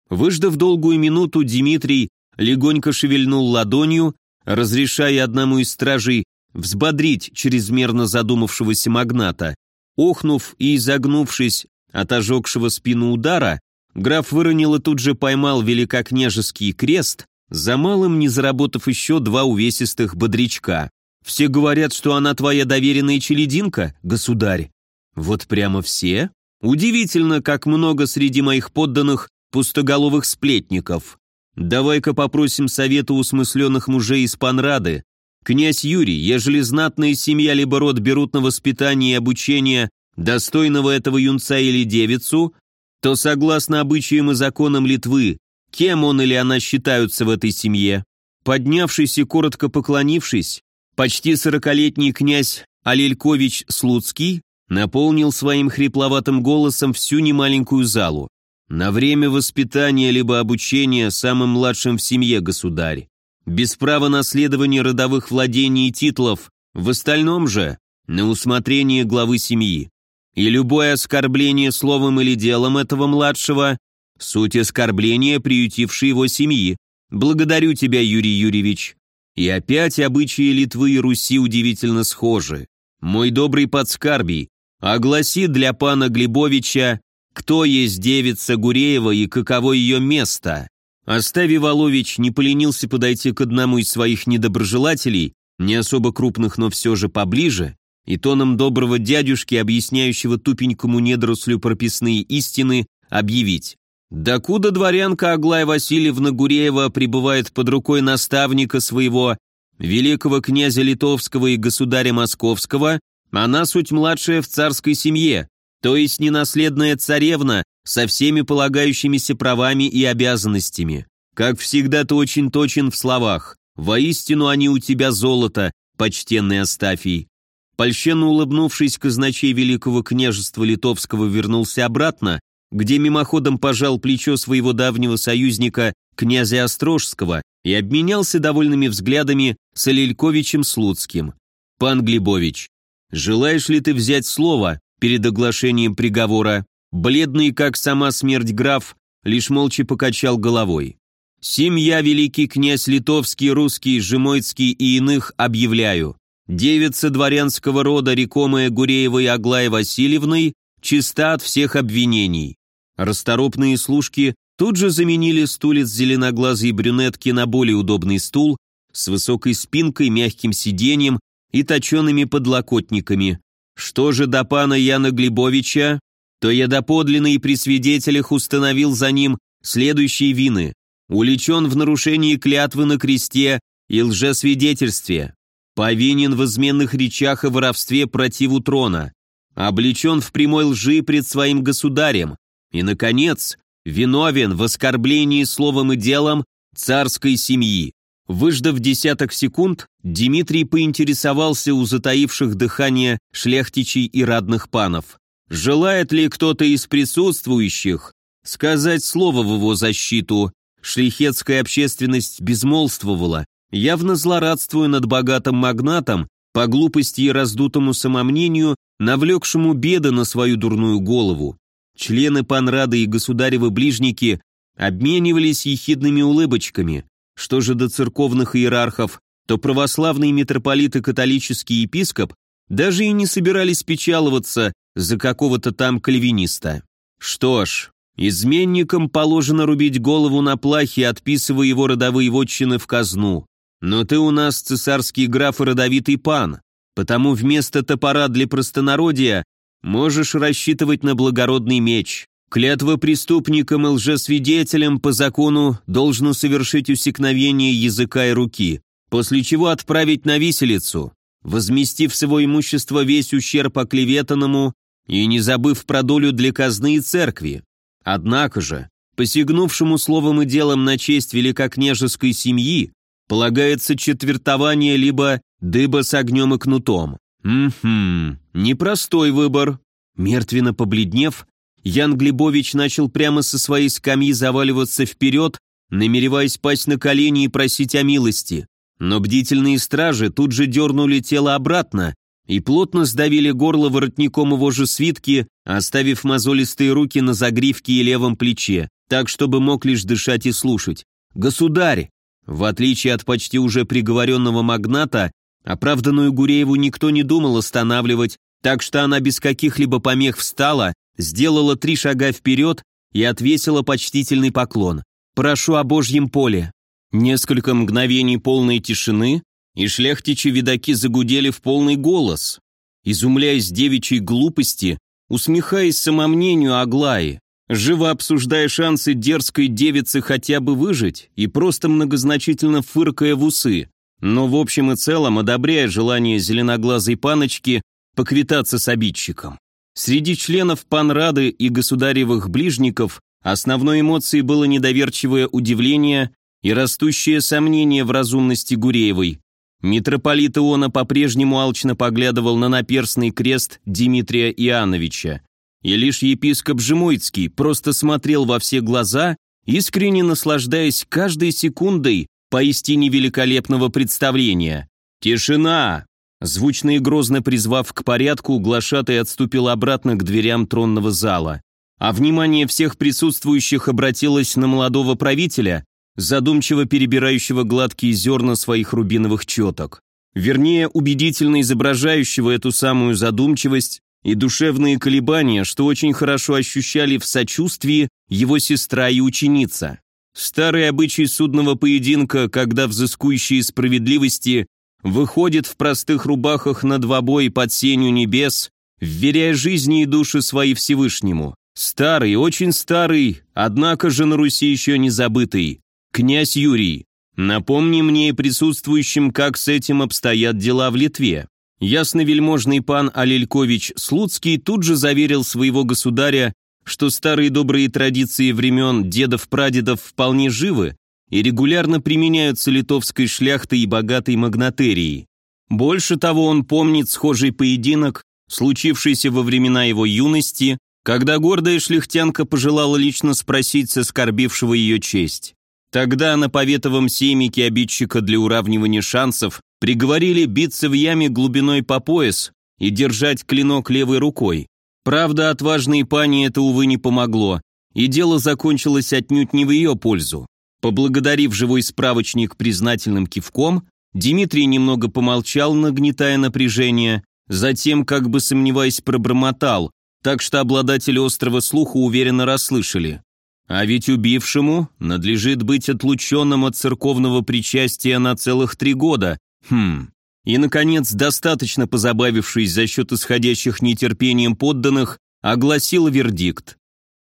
Выждав долгую минуту, Дмитрий легонько шевельнул ладонью, разрешая одному из стражей взбодрить чрезмерно задумавшегося магната. Охнув и изогнувшись от ожегшего спину удара, граф выронил и тут же поймал великокняжеский крест, за малым не заработав еще два увесистых бодрячка. Все говорят, что она твоя доверенная челединка, государь. Вот прямо все? Удивительно, как много среди моих подданных пустоголовых сплетников. Давай-ка попросим совета у смысленных мужей из Панрады. Князь Юрий, ежели знатная семья либо род берут на воспитание и обучение достойного этого юнца или девицу, то согласно обычаям и законам Литвы, Кем он или она считаются в этой семье? Поднявшись и коротко поклонившись, почти сорокалетний князь Алелькович Слуцкий наполнил своим хрипловатым голосом всю немаленькую залу. На время воспитания либо обучения самым младшим в семье государь. Без права наследования родовых владений и титулов, в остальном же на усмотрение главы семьи. И любое оскорбление словом или делом этого младшего Суть оскорбления, приютившей его семьи. Благодарю тебя, Юрий Юрьевич. И опять обычаи Литвы и Руси удивительно схожи. Мой добрый подскарбий, огласи для пана Глебовича, кто есть девица Гуреева и каково ее место. Остави Волович не поленился подойти к одному из своих недоброжелателей, не особо крупных, но все же поближе, и тоном доброго дядюшки, объясняющего тупенькому недорослю прописные истины, объявить. Докуда дворянка Аглая Васильевна Гуреева пребывает под рукой наставника своего, великого князя Литовского и государя Московского, она суть младшая в царской семье, то есть ненаследная царевна со всеми полагающимися правами и обязанностями. Как всегда ты очень точен в словах. Воистину они у тебя золото, почтенный Астафий. Польщенно улыбнувшись, казначей Великого княжества Литовского вернулся обратно, где мимоходом пожал плечо своего давнего союзника, князя Острожского, и обменялся довольными взглядами с Алельковичем Слуцким. «Пан Глебович, желаешь ли ты взять слово перед оглашением приговора?» Бледный, как сама смерть граф, лишь молча покачал головой. «Семья, великий князь литовский, русский, жемойцкий и иных объявляю. Девица дворянского рода, рекомая Гуреевой Аглая Васильевной, чиста от всех обвинений. Расторопные служки тут же заменили стулец зеленоглазой брюнетки на более удобный стул с высокой спинкой, мягким сиденьем и точеными подлокотниками. Что же до пана Яна Глебовича, то я доподлинно и при свидетелях установил за ним следующие вины. Уличен в нарушении клятвы на кресте и лжесвидетельстве повинен в изменных речах и воровстве противу трона, облечен в прямой лжи пред своим государем и, наконец, виновен в оскорблении словом и делом царской семьи. Выждав десяток секунд, Дмитрий поинтересовался у затаивших дыхание шляхтичей и радных панов. Желает ли кто-то из присутствующих сказать слово в его защиту? Шлихетская общественность безмолвствовала, явно злорадствуя над богатым магнатом, по глупости и раздутому самомнению, навлекшему беды на свою дурную голову. Члены панрады и государевы ближники обменивались ехидными улыбочками. Что же до церковных иерархов, то православный митрополит и католический епископ даже и не собирались печаловаться за какого-то там кальвиниста. Что ж, изменникам положено рубить голову на плахе, отписывая его родовые вотчины в казну. Но ты у нас цесарский граф и родовитый пан, потому вместо топора для простонародия можешь рассчитывать на благородный меч. Клятва преступникам и лжесвидетелям по закону должно совершить усекновение языка и руки, после чего отправить на виселицу, возместив с имущество весь ущерб оклеветанному и не забыв про долю для казны и церкви. Однако же, посягнувшему словом и делом на честь великокняжеской семьи, полагается четвертование либо дыба с огнем и кнутом. Угу, непростой выбор. Мертвенно побледнев, Ян Глебович начал прямо со своей скамьи заваливаться вперед, намереваясь пасть на колени и просить о милости. Но бдительные стражи тут же дернули тело обратно и плотно сдавили горло воротником его же свитки, оставив мозолистые руки на загривке и левом плече, так, чтобы мог лишь дышать и слушать. «Государь!» В отличие от почти уже приговоренного магната, оправданную Гурееву никто не думал останавливать, так что она без каких-либо помех встала, сделала три шага вперед и отвесила почтительный поклон. «Прошу о Божьем поле». Несколько мгновений полной тишины, и шляхтичи-видаки загудели в полный голос, изумляясь девичьей глупости, усмехаясь самомнению Аглаи живо обсуждая шансы дерзкой девицы хотя бы выжить и просто многозначительно фыркая в усы, но в общем и целом одобряя желание зеленоглазой паночки поквитаться с обидчиком. Среди членов панрады и государевых ближников основной эмоцией было недоверчивое удивление и растущее сомнение в разумности Гуреевой. Митрополит Иона по-прежнему алчно поглядывал на наперстный крест Дмитрия Иоанновича, и лишь епископ Жемойцкий просто смотрел во все глаза, искренне наслаждаясь каждой секундой поистине великолепного представления. «Тишина!» Звучно и грозно призвав к порядку, глашатай отступил обратно к дверям тронного зала. А внимание всех присутствующих обратилось на молодого правителя, задумчиво перебирающего гладкие зерна своих рубиновых четок. Вернее, убедительно изображающего эту самую задумчивость и душевные колебания, что очень хорошо ощущали в сочувствии его сестра и ученица. Старый обычай судного поединка, когда взыскующие справедливости выходят в простых рубахах на двобой под сенью небес, вверяя жизни и души свои Всевышнему. Старый, очень старый, однако же на Руси еще не забытый. Князь Юрий, напомни мне и присутствующим, как с этим обстоят дела в Литве. Ясновельможный пан Алелькович Слуцкий тут же заверил своего государя, что старые добрые традиции времен дедов-прадедов вполне живы и регулярно применяются литовской шляхтой и богатой магнатерией. Больше того, он помнит схожий поединок, случившийся во времена его юности, когда гордая шляхтянка пожелала лично спросить с оскорбившего ее честь. Тогда на поветовом семике обидчика для уравнивания шансов приговорили биться в яме глубиной по пояс и держать клинок левой рукой. Правда, отважной пани это, увы, не помогло, и дело закончилось отнюдь не в ее пользу. Поблагодарив живой справочник признательным кивком, Дмитрий немного помолчал, нагнетая напряжение, затем, как бы сомневаясь, пробормотал, так что обладатели острого слуха уверенно расслышали. А ведь убившему надлежит быть отлученным от церковного причастия на целых три года. Хм. И, наконец, достаточно позабавившись за счет исходящих нетерпением подданных, огласил вердикт.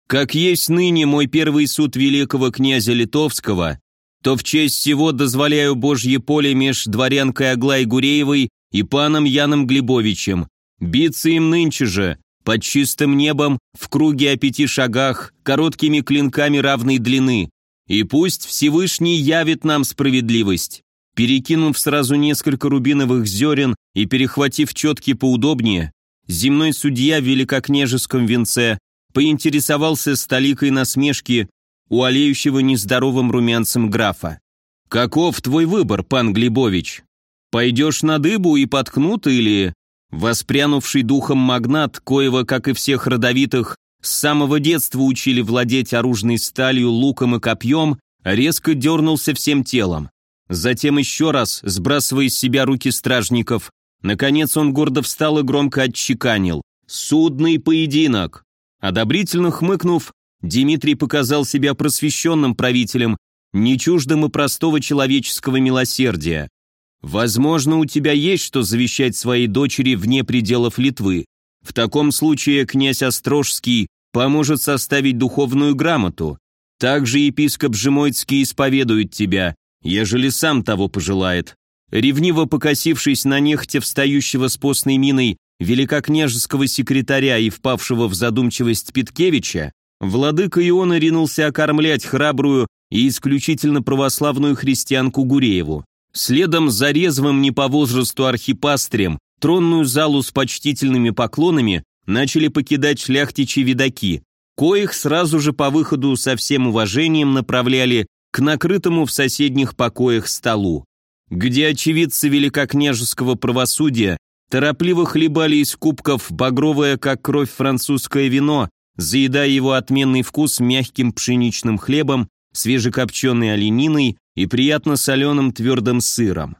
Как есть ныне мой первый суд великого князя Литовского, то в честь всего дозволяю Божье поле меж дворянкой Аглай Гуреевой и паном Яном Глебовичем. Биться им нынче же, под чистым небом, в круге о пяти шагах, короткими клинками равной длины. И пусть Всевышний явит нам справедливость. Перекинув сразу несколько рубиновых зерен и перехватив четки поудобнее, земной судья в великокняжеском венце поинтересовался столикой насмешки у олеющего нездоровым румянцем графа. «Каков твой выбор, пан Глебович? Пойдешь на дыбу и подкнут или...» Воспрянувший духом магнат, коего, как и всех родовитых, с самого детства учили владеть оружной сталью, луком и копьем, резко дернулся всем телом. Затем еще раз, сбрасывая из себя руки стражников, наконец он гордо встал и громко отчеканил. «Судный поединок!» Одобрительно хмыкнув, Дмитрий показал себя просвещенным правителем, не чуждым и простого человеческого милосердия. Возможно, у тебя есть что завещать своей дочери вне пределов Литвы. В таком случае князь Острожский поможет составить духовную грамоту. Также епископ Жемойцкий исповедует тебя, ежели сам того пожелает. Ревниво покосившись на нехте встающего с постной миной великокняжеского секретаря и впавшего в задумчивость Питкевича, Владыка Иона ринулся окормлять храбрую и исключительно православную христианку Гурееву. Следом за резвым не по возрасту архипастрем тронную залу с почтительными поклонами начали покидать шляхтичи-видаки, коих сразу же по выходу со всем уважением направляли к накрытому в соседних покоях столу, где очевидцы великокняжеского правосудия торопливо хлебали из кубков багровое, как кровь, французское вино, заедая его отменный вкус мягким пшеничным хлебом, свежекопченой олениной и приятно соленым твердым сыром.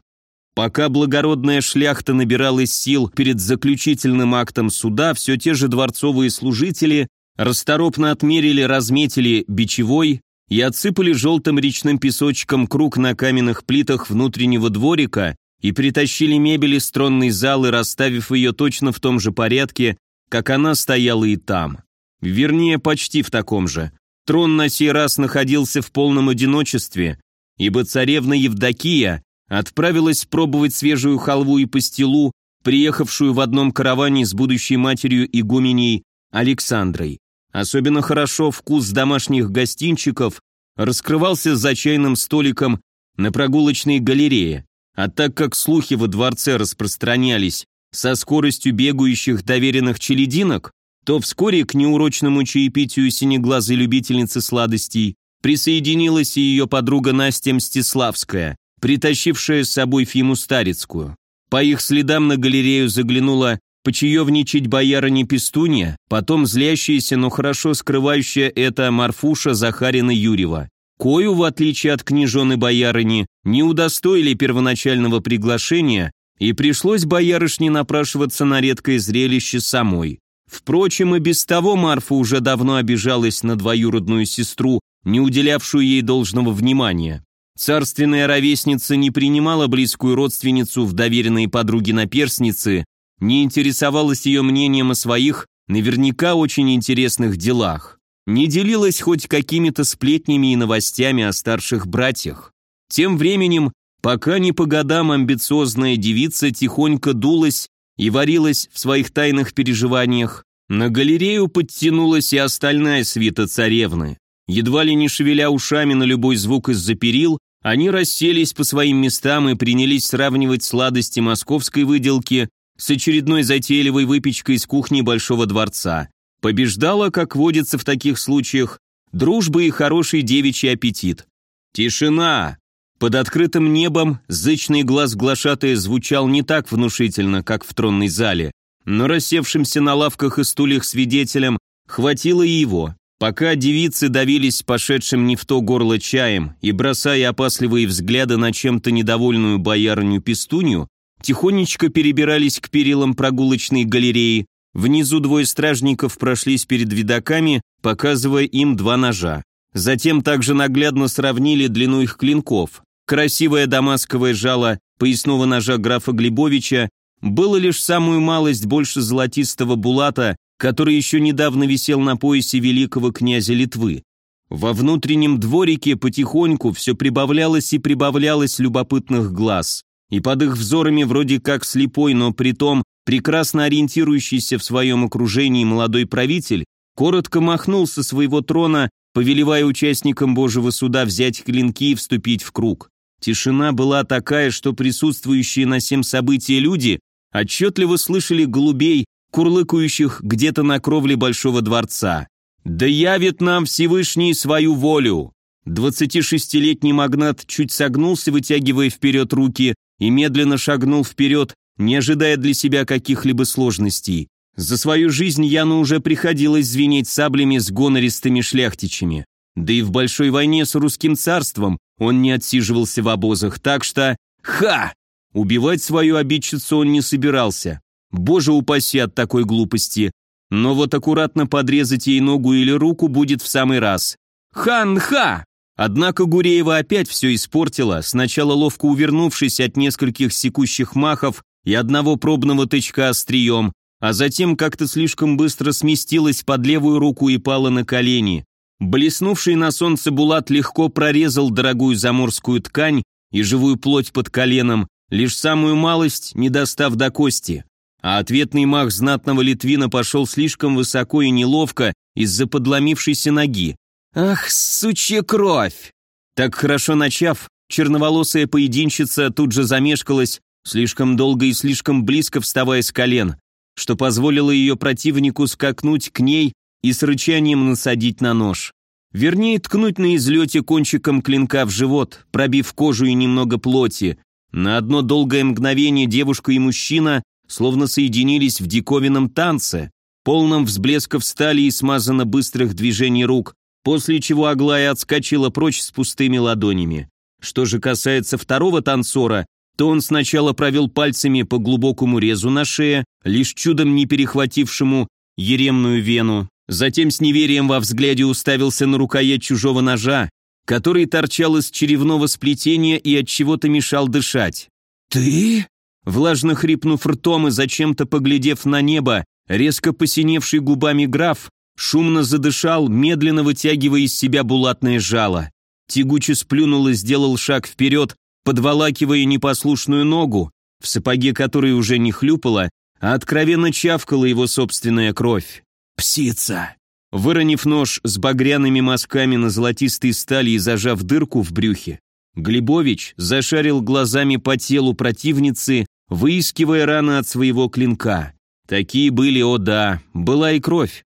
Пока благородная шляхта набиралась сил перед заключительным актом суда, все те же дворцовые служители расторопно отмерили, разметили бичевой и отсыпали желтым речным песочком круг на каменных плитах внутреннего дворика и притащили мебель из тронной залы, расставив ее точно в том же порядке, как она стояла и там. Вернее, почти в таком же. Трон на сей раз находился в полном одиночестве, ибо царевна Евдокия отправилась пробовать свежую халву и пастилу, приехавшую в одном караване с будущей матерью игуменей Александрой. Особенно хорошо вкус домашних гостинчиков раскрывался за чайным столиком на прогулочной галерее, а так как слухи во дворце распространялись со скоростью бегающих доверенных челединок, то вскоре к неурочному чаепитию синеглазой любительницы сладостей присоединилась и ее подруга Настя Мстиславская, притащившая с собой Фиму Старицкую. По их следам на галерею заглянула почаевничать боярыня Пестунья, потом злящаяся, но хорошо скрывающая это Марфуша Захарина Юрьева. Кою, в отличие от княжоны боярыни, не удостоили первоначального приглашения, и пришлось боярышне напрашиваться на редкое зрелище самой. Впрочем, и без того Марфа уже давно обижалась на двоюродную сестру, не уделявшую ей должного внимания. Царственная ровесница не принимала близкую родственницу в доверенные подруги наперсницы, не интересовалась ее мнением о своих наверняка очень интересных делах. Не делилась хоть какими-то сплетнями и новостями о старших братьях. Тем временем, пока не по годам амбициозная девица тихонько дулась и варилась в своих тайных переживаниях, на галерею подтянулась и остальная свита царевны. Едва ли не шевеля ушами на любой звук из-за перил, они расселись по своим местам и принялись сравнивать сладости московской выделки с очередной затейливой выпечкой из кухни Большого дворца. Побеждала, как водится в таких случаях, дружба и хороший девичий аппетит. Тишина! Под открытым небом зычный глаз глашатая звучал не так внушительно, как в тронной зале, но рассевшимся на лавках и стульях свидетелям хватило и его. Пока девицы давились пошедшим не в то горло чаем и бросая опасливые взгляды на чем-то недовольную боярню-пестунью, тихонечко перебирались к перилам прогулочной галереи, внизу двое стражников прошлись перед видаками, показывая им два ножа. Затем также наглядно сравнили длину их клинков. Красивое дамасковое жало поясного ножа графа Глебовича было лишь самую малость больше золотистого булата, который еще недавно висел на поясе великого князя Литвы. Во внутреннем дворике потихоньку все прибавлялось и прибавлялось любопытных глаз, и под их взорами вроде как слепой, но притом прекрасно ориентирующийся в своем окружении молодой правитель коротко махнул со своего трона, повелевая участникам Божьего суда взять клинки и вступить в круг. Тишина была такая, что присутствующие на всем событии люди отчетливо слышали голубей, курлыкающих где-то на кровле Большого дворца. «Да явит нам Всевышний свою волю!» 26-летний магнат чуть согнулся, вытягивая вперед руки, и медленно шагнул вперед, не ожидая для себя каких-либо сложностей. За свою жизнь Яну уже приходилось звенеть саблями с гонористыми шляхтичами. Да и в большой войне с русским царством он не отсиживался в обозах, так что... Ха! Убивать свою обидчицу он не собирался. Боже упаси от такой глупости. Но вот аккуратно подрезать ей ногу или руку будет в самый раз. Хан-ха! Однако Гуреева опять все испортила, сначала ловко увернувшись от нескольких секущих махов и одного пробного тычка острием, а затем как-то слишком быстро сместилась под левую руку и пала на колени. Блеснувший на солнце Булат легко прорезал дорогую заморскую ткань и живую плоть под коленом, лишь самую малость, не достав до кости. А ответный мах знатного Литвина пошел слишком высоко и неловко из-за подломившейся ноги. Ах, сучья кровь! Так хорошо начав, черноволосая поединщица тут же замешкалась, слишком долго и слишком близко вставая с колен, что позволило ее противнику скакнуть к ней и с рычанием насадить на нож. Вернее, ткнуть на излете кончиком клинка в живот, пробив кожу и немного плоти, на одно долгое мгновение девушка и мужчина словно соединились в диковинном танце, полном взблесков стали и смазано быстрых движений рук, после чего Аглая отскочила прочь с пустыми ладонями. Что же касается второго танцора, то он сначала провел пальцами по глубокому резу на шее, лишь чудом не перехватившему еремную вену, затем с неверием во взгляде уставился на рукоять чужого ножа, который торчал из черевного сплетения и от чего-то мешал дышать. «Ты?» Влажно хрипнув ртом и зачем-то поглядев на небо, резко посиневший губами граф, шумно задышал, медленно вытягивая из себя булатное жало. Тягуче сплюнул и сделал шаг вперед, подволакивая непослушную ногу, в сапоге которой уже не хлюпала, а откровенно чавкала его собственная кровь. «Псица!» Выронив нож с багряными мазками на золотистой стали и зажав дырку в брюхе, Глебович зашарил глазами по телу противницы, выискивая раны от своего клинка. Такие были, о да, была и кровь.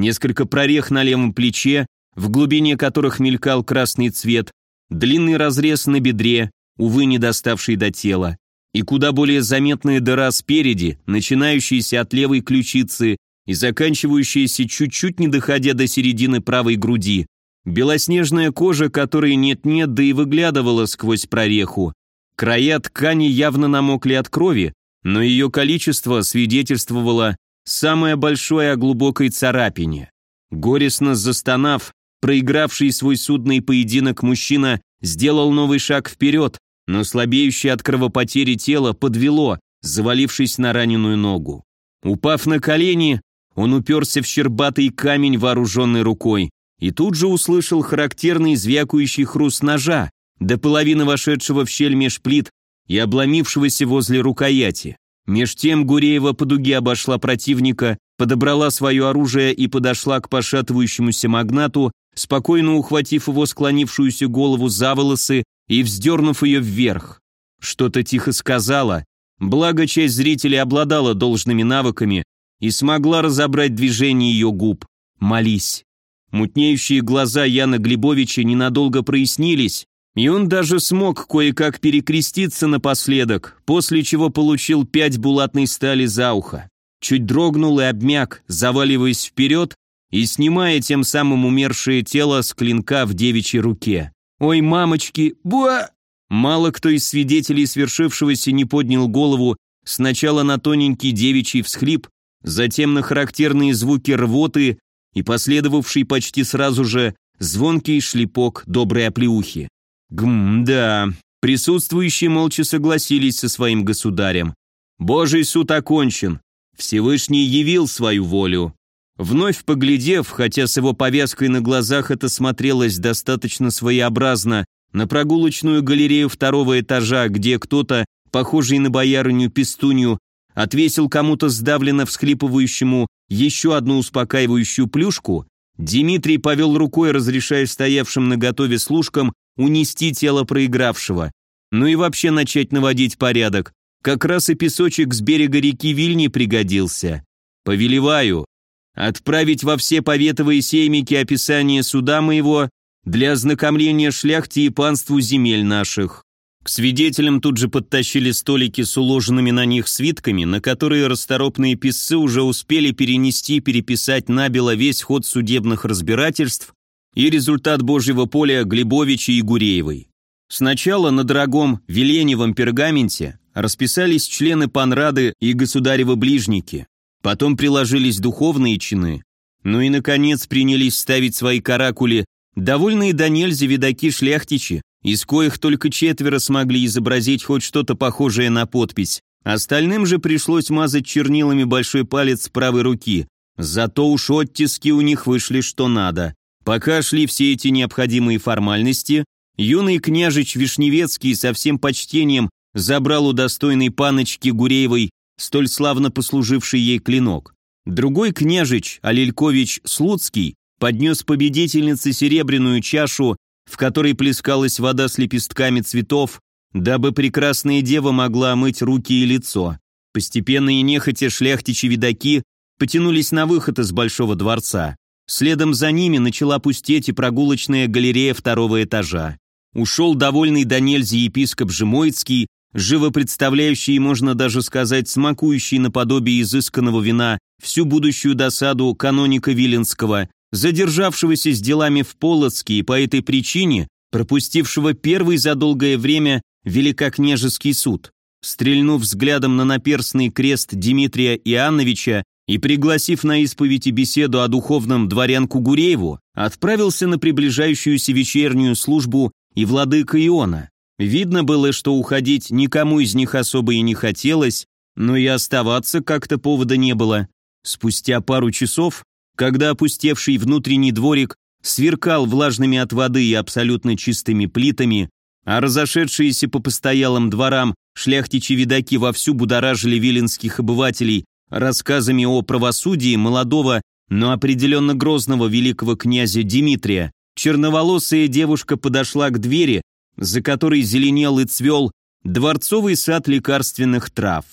Несколько прорех на левом плече, в глубине которых мелькал красный цвет, длинный разрез на бедре, увы, не доставший до тела, и куда более заметная дыра спереди, начинающаяся от левой ключицы и заканчивающаяся чуть-чуть не доходя до середины правой груди. Белоснежная кожа, которой нет-нет, да и выглядывала сквозь прореху. Края ткани явно намокли от крови, но ее количество свидетельствовало самое большое о глубокой царапине. Горестно застонав, проигравший свой судный поединок мужчина сделал новый шаг вперед, но слабеющее от кровопотери тело подвело, завалившись на раненую ногу. Упав на колени, он уперся в щербатый камень, вооруженный рукой, и тут же услышал характерный звякающий хруст ножа, до половины вошедшего в щель меж плит и обломившегося возле рукояти. Меж тем Гуреева по дуге обошла противника, подобрала свое оружие и подошла к пошатывающемуся магнату, спокойно ухватив его склонившуюся голову за волосы и вздернув ее вверх. Что-то тихо сказала, благо часть зрителей обладала должными навыками и смогла разобрать движение ее губ. «Молись». Мутнеющие глаза Яна Глебовича ненадолго прояснились, и он даже смог кое-как перекреститься напоследок, после чего получил пять булатной стали за ухо. Чуть дрогнул и обмяк, заваливаясь вперед и снимая тем самым умершее тело с клинка в девичьей руке. «Ой, мамочки, буа!» Мало кто из свидетелей свершившегося не поднял голову сначала на тоненький девичий всхлип, затем на характерные звуки рвоты и последовавший почти сразу же звонкий шлепок доброй оплеухи. Гм, да. Присутствующие молча согласились со своим государем. Божий суд окончен. Всевышний явил свою волю. Вновь поглядев, хотя с его повязкой на глазах это смотрелось достаточно своеобразно, на прогулочную галерею второго этажа, где кто-то, похожий на боярыню Пестунью, отвесил кому-то сдавленно всхлипывающему еще одну успокаивающую плюшку, Дмитрий повел рукой, разрешая стоявшим на готове служкам унести тело проигравшего. Ну и вообще начать наводить порядок. Как раз и песочек с берега реки Вильни пригодился. Повелеваю. Отправить во все поветовые сеймики описание суда моего для ознакомления шляхте и панству земель наших. К свидетелям тут же подтащили столики с уложенными на них свитками, на которые расторопные писцы уже успели перенести и переписать набело весь ход судебных разбирательств и результат Божьего поля Глебовича и Гуреевой. Сначала на дорогом Веленевом пергаменте расписались члены панрады и государевы ближники, потом приложились духовные чины, ну и, наконец, принялись ставить свои каракули довольные до нельзя видаки-шляхтичи, из коих только четверо смогли изобразить хоть что-то похожее на подпись. Остальным же пришлось мазать чернилами большой палец правой руки. Зато уж оттиски у них вышли что надо. Пока шли все эти необходимые формальности, юный княжич Вишневецкий со всем почтением забрал у достойной паночки Гуреевой столь славно послуживший ей клинок. Другой княжич, Алелькович Слуцкий, поднес победительнице серебряную чашу в которой плескалась вода с лепестками цветов, дабы прекрасная дева могла омыть руки и лицо. Постепенно и нехотя шляхтичи-видаки потянулись на выход из Большого дворца. Следом за ними начала пустеть и прогулочная галерея второго этажа. Ушел довольный до нельзя епископ Жемоицкий, живо представляющий, можно даже сказать, смакующий наподобие изысканного вина всю будущую досаду каноника Виленского, задержавшегося с делами в Полоцке и по этой причине пропустившего первый за долгое время Великокняжеский суд. Стрельнув взглядом на наперстный крест Дмитрия Иоанновича и пригласив на исповедь и беседу о духовном дворянку Гурееву, отправился на приближающуюся вечернюю службу и владыка Иона. Видно было, что уходить никому из них особо и не хотелось, но и оставаться как-то повода не было. Спустя пару часов когда опустевший внутренний дворик сверкал влажными от воды и абсолютно чистыми плитами, а разошедшиеся по постоялым дворам шляхтичи-видаки вовсю будоражили виленских обывателей рассказами о правосудии молодого, но определенно грозного великого князя Дмитрия, черноволосая девушка подошла к двери, за которой зеленел и цвел дворцовый сад лекарственных трав,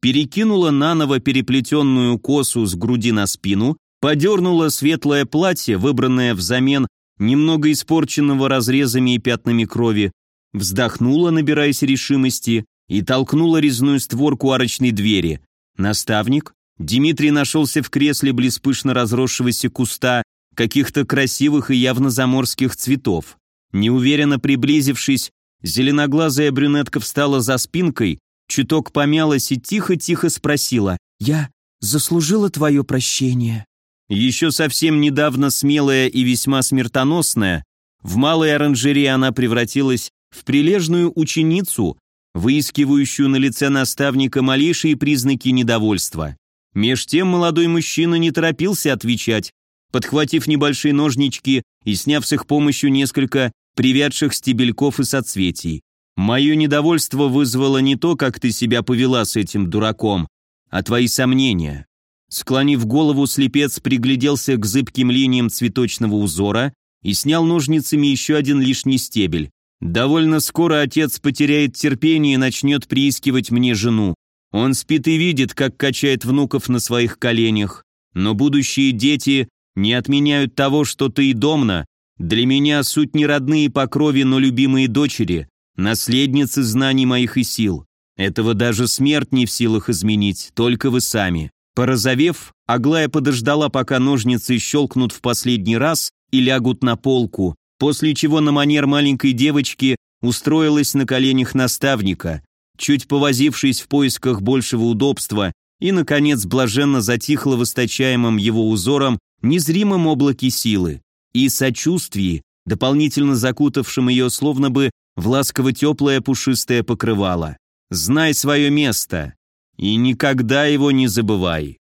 перекинула наново переплетенную косу с груди на спину, подернула светлое платье, выбранное взамен немного испорченного разрезами и пятнами крови, вздохнула, набираясь решимости, и толкнула резную створку арочной двери. Наставник? Дмитрий нашелся в кресле близ разросшегося куста каких-то красивых и явно заморских цветов. Неуверенно приблизившись, зеленоглазая брюнетка встала за спинкой, чуток помялась и тихо-тихо спросила «Я заслужила твое прощение?» Еще совсем недавно смелая и весьма смертоносная, в малой оранжерее она превратилась в прилежную ученицу, выискивающую на лице наставника малейшие признаки недовольства. Меж тем молодой мужчина не торопился отвечать, подхватив небольшие ножнички и сняв с их помощью несколько привядших стебельков и соцветий. Мое недовольство вызвало не то, как ты себя повела с этим дураком, а твои сомнения. Склонив голову, слепец пригляделся к зыбким линиям цветочного узора и снял ножницами еще один лишний стебель. Довольно скоро отец потеряет терпение и начнет приискивать мне жену. Он спит и видит, как качает внуков на своих коленях. Но будущие дети не отменяют того, что ты и домна. Для меня суть не родные по крови, но любимые дочери наследницы знаний моих и сил. Этого даже смерть не в силах изменить, только вы сами». Порозовев, Аглая подождала, пока ножницы щелкнут в последний раз и лягут на полку, после чего на манер маленькой девочки устроилась на коленях наставника, чуть повозившись в поисках большего удобства, и, наконец, блаженно затихла в источаемом его узором незримом облаке силы и сочувствии, дополнительно закутавшим ее словно бы в ласково-теплое пушистое покрывало. Знай свое место и никогда его не забывай.